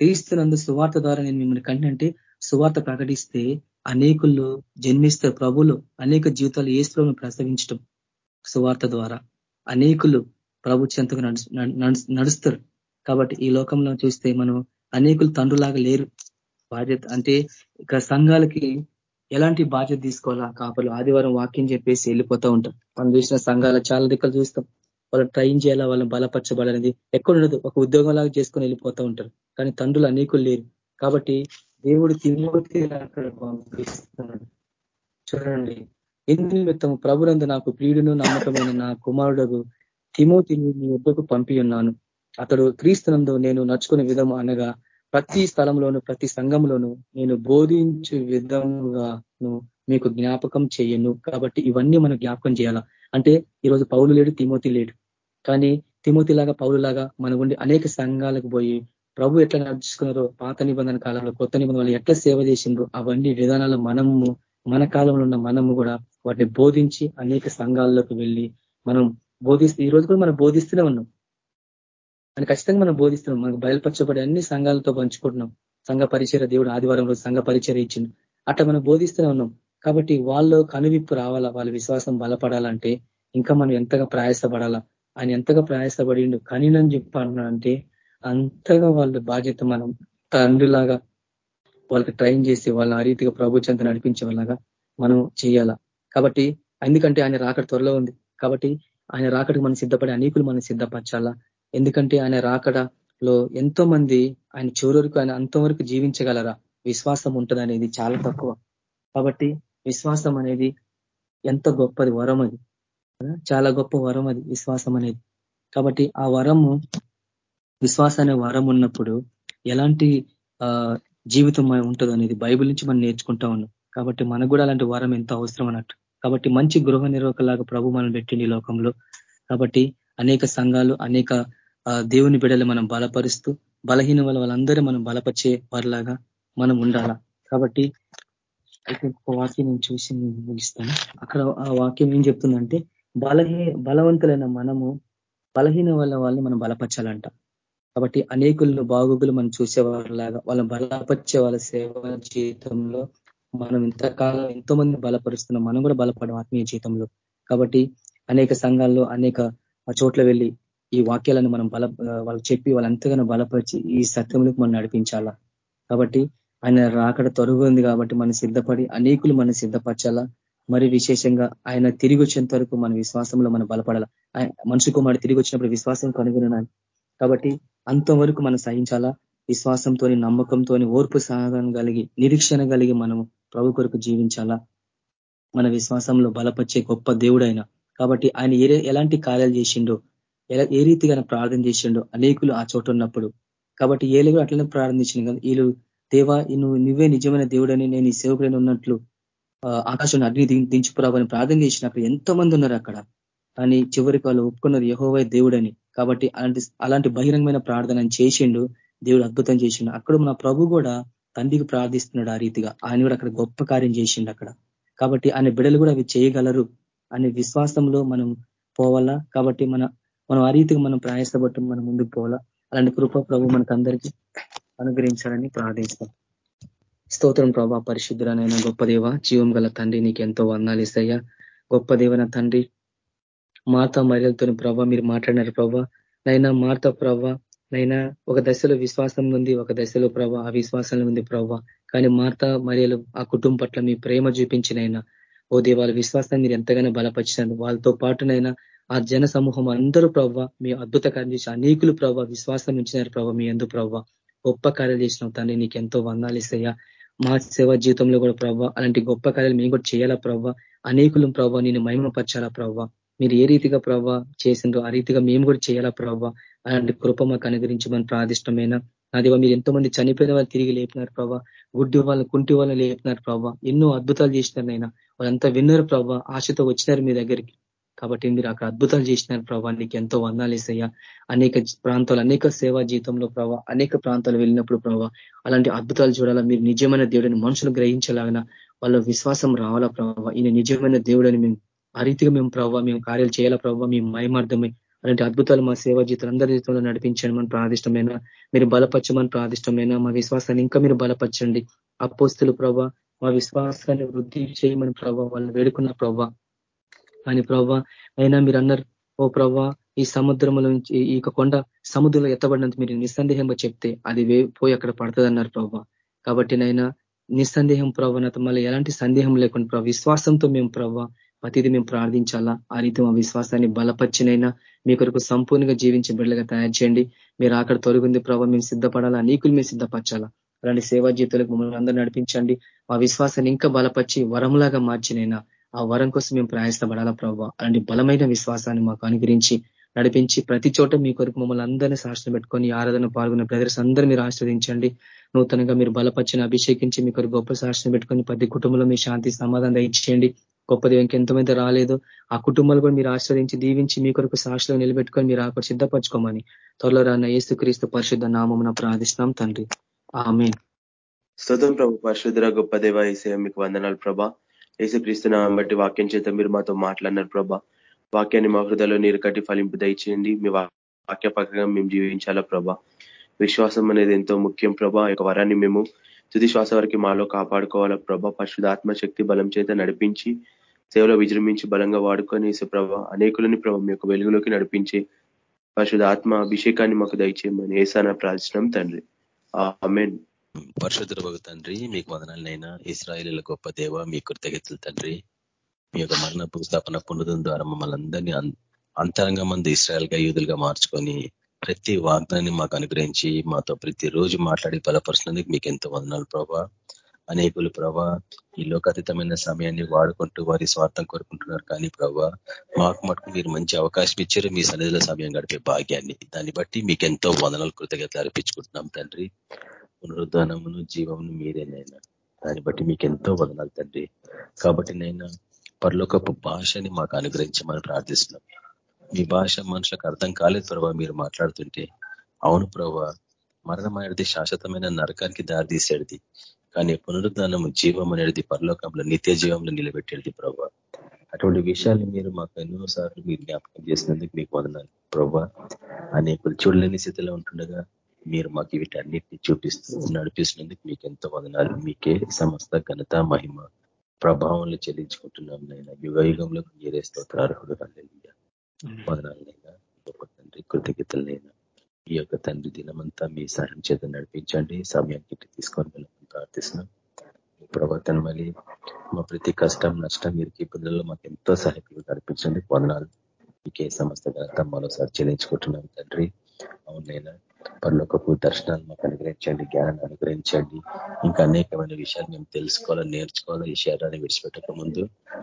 క్రీస్తునందు సువార్త ద్వారా నేను మిమ్మల్ని కంటే సువార్త ప్రకటిస్తే అనేకులు జన్మిస్తారు ప్రభులు అనేక జీవితాలు ఏసులను ప్రసవించడం సువార్త ద్వారా. అనేకులు ప్రభు చెంతకు నడుస్తారు. కాబట్టి ఈ లోకంలో చూస్తే మనం అనేకులు తండ్రులాగా లేరు. బాధ్యత అంటే ఇక సంఘాలకి ఎలాంటి బాధ్యత తీసుకోవాలా? కాపలు ఆదివారం వాక్యం చెప్పేసి వెళ్ళిపోతూ ఉంటాం మనం చూసిన సంఘాల చాలా దిక్కలు చూస్తాం. వాళ్ళు ట్రైన్ చేయాలా? వాళ్ళని బలపరచబడాలనేది ఎక్కడ ఉండదు. ఒక ఉద్యోగం లాగా చేసుకొని వెళ్ళిపోతూ ఉంటారు. కానీ తండ్రులు అనేకులు లేరు. కాబట్టి దేవుడు తిమోతి అక్కడ పంపిస్తున్నాడు. చూడండి. ఎందు నిమిత్తము ప్రభునందు నాకు ప్రియుడును నమ్మకమైన నా కుమారుడు తిమోతిని నీ వద్దకు పంపి ఉన్నాను అతడు క్రీస్తునందు నేను నడుచుకునే విధం అనగా ప్రతి స్థలంలోను ప్రతి సంఘంలోను నేను బోధించే విధముగాను మీకు జ్ఞాపకం చేయను. కాబట్టి ఇవన్నీ మనం జ్ఞాపకం చేయాలా? అంటే ఈరోజు పౌలు లేడు తిమోతి లేడు. కానీ తిమోతి లాగా పౌరులాగా మన ఉండి అనేక సంఘాలకు పోయి ప్రభు ఎట్లా నడుచుకున్నారో పాత నిబంధన కాలంలో కొత్త నిబంధనలు ఎట్లా సేవ చేసిండ్రో అవన్నీ విధానాలు మనము మన కాలంలో ఉన్న మనము కూడా వాటిని బోధించి అనేక సంఘాల్లోకి వెళ్ళి మనం బోధిస్తూ ఈ రోజు కూడా మనం బోధిస్తూనే ఉన్నాం. అని ఖచ్చితంగా మనం బోధిస్తున్నాం. మనకు బయలుపరచబడి అన్ని సంఘాలతో పంచుకుంటున్నాం. సంఘ పరిచయ దేవుడు ఆదివారం రోజు సంఘ పరిచయ ఇచ్చింది అట్లా మనం బోధిస్తూనే ఉన్నాం. కాబట్టి వాళ్ళు కనువిప్పు రావాలా? వాళ్ళ విశ్వాసం బలపడాలంటే ఇంకా మనం ఎంతగా ప్రయాసపడాలా? ఆయన ఎంతగా ప్రయాసపడిండు? కనినని చెప్పాలంటే అంతగా వాళ్ళ బాధ్యత మనం తండ్రిలాగా వాళ్ళకి ట్రైన్ చేసి వాళ్ళ ఆ రీతిగా ప్రభు నడిపించే వాళ్ళగా మనం చేయాలా? కాబట్టి ఎందుకంటే ఆయన రాకడ త్వరలో ఉంది. కాబట్టి ఆయన రాకడికి మనం సిద్ధపడి అనేకులు మనం సిద్ధపరచాలా? ఎందుకంటే ఆయన రాకడలో ఎంతో మంది ఆయన చివరికి ఆయన అంతవరకు జీవించగలరా? విశ్వాసం ఉంటుంది అనేది చాలా తక్కువ. కాబట్టి విశ్వాసం అనేది ఎంత గొప్పది వరం అది. చాలా గొప్ప వరం అది విశ్వాసం అనేది. కాబట్టి ఆ వరము విశ్వాస అనే వరం ఉన్నప్పుడు ఎలాంటి జీవితం ఉంటుంది అనేది బైబిల్ నుంచి మనం నేర్చుకుంటా ఉన్నాం. కాబట్టి మనకు కూడా అలాంటి వారం ఎంతో అవసరం అన్నట్టు. కాబట్టి మంచి గృహ నిర్వహకలాగా ప్రభు మనం పెట్టింది లోకంలో. కాబట్టి అనేక సంఘాలు అనేక దేవుని బిడలు మనం బలపరుస్తూ బలహీన వాళ్ళందరూ మనం బలపరిచే వారిలాగా మనం ఉండాలా. కాబట్టి అయితే ఒక వాక్యం నేను చూసి ముగిస్తాను. అక్కడ ఆ వాక్యం ఏం చెప్తుందంటే బలహీ బలవంతులైన మనము బలహీన వల్ల వాళ్ళని మనం బలపరచాలంట. కాబట్టి అనేకులను బాగుగులు మనం చూసేవారిలాగా వాళ్ళని బలపరిచే వాళ్ళ సేవ జీవితంలో మనం ఇంతకాలం ఎంతో మంది బలపరుస్తున్నాం. మనం కూడా బలపడం ఆత్మీయ జీవితంలో. కాబట్టి అనేక సంఘాల్లో అనేక చోట్ల వెళ్ళి ఈ వాక్యాలను మనం బల వాళ్ళు చెప్పి వాళ్ళంతగానో బలపరిచి ఈ సత్యంలోకి మనం నడిపించాలా. కాబట్టి ఆయన రాకడ తొరుగు ఉంది కాబట్టి మనం సిద్ధపడి అనేకులు మనం సిద్ధపరచాలా. మరి విశేషంగా ఆయన తిరిగి వచ్చేంత వరకు మన విశ్వాసంలో మనం బలపడాల. మనుషు కుమారుడు తిరిగి వచ్చినప్పుడు విశ్వాసం కనుగొనాలి కాబట్టి అంతవరకు మనం సహించాలా? విశ్వాసంతో నమ్మకంతో ఓర్పు సహనం కలిగి నిరీక్షణ కలిగి మనం ప్రభు కొరకు జీవించాలా? మన విశ్వాసంలో బలపరిచే గొప్ప దేవుడైన. కాబట్టి ఆయన ఏ ఎలాంటి కార్యాలు చేసిండో ఎలా ఏ రీతిగా ప్రార్థన చేసిండో అనేకులు ఆ చోట ఉన్నప్పుడు. కాబట్టి ఏలు అట్లనే ప్రారంభించింది కదా వీళ్ళు దేవా నువ్వు నువ్వే నిజమైన దేవుడని నేను ఈ సేవకులను ఉన్నట్లు ఆకాశం అగ్ని దించుకురావని ప్రార్థన చేసినప్పుడు ఎంతో మంది ఉన్నారు అక్కడ. కానీ చివరికి వాళ్ళు ఒప్పుకున్నారు యహోవై దేవుడని. కాబట్టి అలాంటి అలాంటి బహిరంగమైన ప్రార్థన చేసిండు దేవుడు అద్భుతం చేసిండు. అక్కడ మన ప్రభు కూడా తండ్రికి ప్రార్థిస్తున్నాడు ఆ రీతిగా. ఆయన కూడా అక్కడ గొప్ప కార్యం చేసిండు అక్కడ. కాబట్టి ఆయన బిడలు కూడా అవి చేయగలరు అనే విశ్వాసంలో మనం పోవాలా? కాబట్టి మన మనం ఆ రీతిగా మనం ప్రయాసపట్టు మనం ముందుకు పోవాలా? అలాంటి కృప ప్రభు మనకు అందరికీ అనుగ్రహించాలని ప్రార్థిస్తాం. స్తోత్రం ప్రభా పరిశుద్ధులనైనా గొప్ప దేవ జీవం గల తండ్రి నీకు ఎంతో వందాలు ఇస్తాయా గొప్ప దేవన తండ్రి మాత మర్యాదతో ప్రభావ మీరు మాట్లాడినారు ప్రభా. నైనా మార్త ప్రభా నైనా ఒక దశలో విశ్వాసం ఉంది ఒక దశలో ప్రభా ఆ విశ్వాసంలో ఉంది ప్రభా. కానీ మాత మరియలు ఆ కుటుంబం పట్ల మీ ప్రేమ చూపించినైనా ఓ దేవాళ్ళ విశ్వాసాన్ని మీరు ఎంతగానో బలపరిచినారు. వాళ్ళతో పాటునైనా ఆ జన సమూహం అందరూ ప్రవ్వ మీ అద్భుత కార్యం చేసి అనేకులు ప్రవ్వ విశ్వాసం ఉంచినారు ప్రభావ మీ ఎందు ప్రవ్వ గొప్ప కార్యాలు చేసిన తండ్రి నీకు ఎంతో వందాలు మా సేవా జీవితంలో కూడా ప్రవ్వ అలాంటి గొప్ప కార్యాలు మేము కూడా చేయాలా ప్రవ్వ అనేకులు ప్రవ్వ నేను మహిమపరచాలా ప్రవ్వ మీరు ఏ రీతిగా ప్రభావ చేసిందో ఆ రీతిగా మేము కూడా చేయాలా ప్రభావ అలాంటి కృప మాకు అనుగ్రహించమని ప్రాదిష్టమైన దేవ మీరు ఎంతో మంది చనిపోయిన వాళ్ళు తిరిగి లేపినారు ప్రభావ గుడ్డి వాళ్ళని కుంటి వాళ్ళని లేపినారు ప్రభావ ఎన్నో అద్భుతాలు చేసినారు నైనా వాళ్ళంతా విన్నారు ప్రభావ ఆశతో వచ్చినారు మీ దగ్గరికి. కాబట్టి మీరు అక్కడ అద్భుతాలు చేసినారు ప్రభావ నీకు ఎంతో వందాలు వేసయ్యా అనేక ప్రాంతాలు అనేక సేవా జీవితంలో ప్రభావ అనేక ప్రాంతాలు వెళ్ళినప్పుడు ప్రభావ అలాంటి అద్భుతాలు చూడాలా. మీరు నిజమైన దేవుడిని మనుషులు గ్రహించలాగిన వాళ్ళ విశ్వాసం రావాలా ప్రభావ ఈయన నిజమైన దేవుడని మేము ఆ రీతిగా మేము ప్రభావ మేము కార్యాలు చేయాలా ప్రభావ మేము మయమార్థమై అలాంటి అద్భుతాలు మా సేవా జీవితం అందరి జీవితంలో నడిపించండి మన ప్రాదిష్టమైన. మీరు బలపరచమని ప్రాదిష్టమైన. మా విశ్వాసాన్ని ఇంకా మీరు బలపరచండి. అపోస్తులు ప్రభా మా విశ్వాసాన్ని వృద్ధి చేయమని ప్రభావ వాళ్ళు వేడుకున్న ప్రభా అని ప్రభావ అయినా మీరు అన్నారు ఓ ప్రభా ఈ సముద్రంలో నుంచి ఈ కొండ సముద్రంలో ఎత్తబడినంత మీరు నిస్సందేహంగా చెప్తే అది పోయి అక్కడ పడుతుంది అన్నారు ప్రభావ కాబట్టి నైనా నిస్సందేహం ప్రభావ మళ్ళీ ఎలాంటి సందేహం లేకుండా ప్రభావ విశ్వాసంతో మేము ప్రభా ప్రతిది మేము ప్రార్థించాలా? ఆ రీతి మా విశ్వాసాన్ని బలపరిచినైనా మీ కొరకు సంపూర్ణంగా జీవించే బిడ్డలుగా తయారు చేయండి. మీరు అక్కడ తొలగింది ప్రభావ మేము సిద్ధపడాలా? నీకులు మేము సిద్ధపరచాలా? అలాంటి సేవా జీవితాలకు మమ్మల్ని అందరూ నడిపించండి. మా విశ్వాసాన్ని ఇంకా బలపరిచి వరంలాగా మార్చినైనా ఆ వరం కోసం మేము ప్రయాసపడాలా ప్రభావ అలాంటి బలమైన విశ్వాసాన్ని మాకు అనుగ్రహించి నడిపించి ప్రతి చోట మీ కొరకు మమ్మల్ని అందరినీ సాక్షి పెట్టుకొని ఆరాధన పాల్గొన్న బ్రదర్స్ అందరూ మీరు ఆశ్రదించండి నూతనంగా మీరు బలపరిచిన అభిషేకించి మీ కొరకు గొప్ప సాక్షిని పెట్టుకొని ప్రతి కుటుంబంలో మీ శాంతి సమాధానం ఇచ్చేయండి గొప్పది దేవునికి ఎంతమంది రాలేదు. ఆ కుటుంబాలు కూడా మీరు ఆశ్రయించి దీవించి మీ కొరకు సాక్షులు నిలబెట్టుకొని మీరు అక్కడ సిద్ధపరచుకోమని త్వరలో రాన్న ఏసుక్రీస్తు పరిశుద్ధ నామం ప్రార్థిస్తున్నాం తండ్రి. ఆమె స్తోత్రం ప్రభు పరిశుద్ధ గొప్ప దేవ ఏసే మీకు వందనాలు ప్రభా. ఏసుక్రీస్తు నామం బట్టి వాక్యం చేత మీరు మాతో మాట్లాడినారు ప్రభా. వాక్యాన్ని మా హృదయలో నీరు కట్టి ఫలింపు దయచేయండి. మీ వాక్య పక్కగా మేము జీవించాలా ప్రభా. విశ్వాసం అనేది ఎంతో ముఖ్యం ప్రభా. యొక్క వరాన్ని మేము తుది శ్వాస వరకు మాలో కాపాడుకోవాలా ప్రభ. పరిశుధాత్మ శక్తి బలం చేత నడిపించి సేవలో విజృంభించి బలంగా వాడుకొని ప్రభ అనేకులని ప్రభ మీ యొక్క వెలుగులోకి నడిపించి పరిశుధాత్మ అభిషేకాన్ని మాకు దయచేయమని ఏసాన ప్రార్థించడం తండ్రి. ఆమెన్. పరిశుద్ధ తండ్రి మీకు వదనాలనైనా. ఇస్రాయేలీల గొప్ప దేవ మీ కృతజ్ఞతలు తండ్రి. మీ యొక్క మరణ భూస్థాపన పునరుదం ద్వారా మమ్మల్ని అందరినీ అంతరంగ మంది ఇస్రాయల్గా యూదులుగా మార్చుకొని ప్రతి వాగ్దాన్ని మాకు అనుగ్రహించి మాతో ప్రతిరోజు మాట్లాడి బలపరుస్తున్నందుకు మీకు ఎంతో వందనాలు ప్రభా. అనేకులు ప్రభా ఈ లోకాతీతమైన సమయాన్ని వాడుకుంటూ వారి స్వార్థం కోరుకుంటున్నారు కానీ ప్రభా మాకు మటుకు మీరు మంచి అవకాశం ఇచ్చారు మీ సన్నిధిలో సమయం గడిపే భాగ్యాన్ని. దాన్ని బట్టి మీకు ఎంతో వందనాలు కృతజ్ఞతలు అర్పించుకుంటున్నాం తండ్రి. పునరుద్ధానమును జీవమును మీరేనైనా దాన్ని బట్టి మీకు ఎంతో వదనాలు తండ్రి. కాబట్టి నైనా పరలోకపు భాషని మాకు అనుగ్రహించమని ప్రార్థిస్తున్నాం. మీ భాష మనుషులకు అర్థం కాలేదు ప్రభావ మీరు మాట్లాడుతుంటే. అవును ప్రభావ మరణం అనేది శాశ్వతమైన నరకానికి దారితీసేది కానీ పునరుద్ధానము జీవం అనేది పరలోకంలో నిత్య జీవంలో నిలబెట్టేది ప్రభా. అటువంటి విషయాలు మీరు మాకు ఎన్నోసార్లు మీరు జ్ఞాపకం చేసినందుకు మీకు వదనాలు ప్రభా. అనేకులు చూడలేని స్థితిలో ఉంటుండగా మీరు మాకు వీటన్నిటిని చూపిస్తూ నడిపిస్తున్నందుకు మీకు ఎంతో వదనాలు. మీకే సమస్త ఘనత మహిమ ప్రభావంలో చెల్లించుకుంటున్నాం నేను యుగ యుగంలో మీరే స్తోత్రార్హుడు వదనాలనైనా గొప్ప తండ్రి కృతజ్ఞతలనైనా ఈ యొక్క తండ్రి దినమంతా మీ సహాయం చేత నడిపించండి. సమయానికి తీసుకొని వెళ్ళమని ప్రార్థిస్తున్నాం. ప్రవర్తన మళ్ళీ మా ప్రతి కష్టం నష్టం మీరు ఇబ్బందుల్లో మాకు ఎంతో సహాయకులు నడిపించండి. వదనాలు. మీకే సమస్త ఘనత మరోసారి చెల్లించుకుంటున్నాం తండ్రి. అవునైనా పనులొకపు దర్శనాలు మాకు అనుగ్రహించండి జ్ఞానాన్ని అనుగ్రహించండి. ఇంకా అనేకమైన విషయాలు మేము తెలుసుకోవాలా నేర్చుకోవాలా ఈ శరీరాన్ని విడిచిపెట్టక ముందు.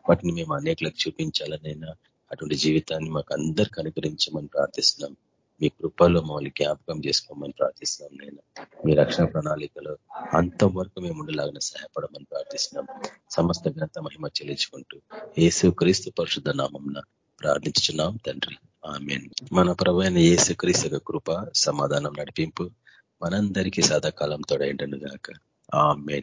వాటిని మేము అనేకలకు చూపించాలనైనా అటువంటి జీవితాన్ని మాకు అందరికి అనుగ్రహించమని ప్రార్థిస్తున్నాం. మీ కృపల్లో మమ్మల్ని జ్ఞాపకం చేసుకోమని ప్రార్థిస్తున్నాం నేను. మీ రక్షణ ప్రణాళికలో అంతవరకు మేము ఉండేలాగా సహాయపడమని ప్రార్థిస్తున్నాం. సమస్త ఘనత మహిమ చెల్లించుకుంటూ ఏసు క్రీస్తు పరిశుద్ధ నామం ప్రార్థించున్నాం తండ్రి. ఆమె మన ప్రభైన ఏసు క్రీస్తు కృప సమాధానం నడిపింపు మనందరికీ సదాకాలం తోడైండను గాక ఆమెన్.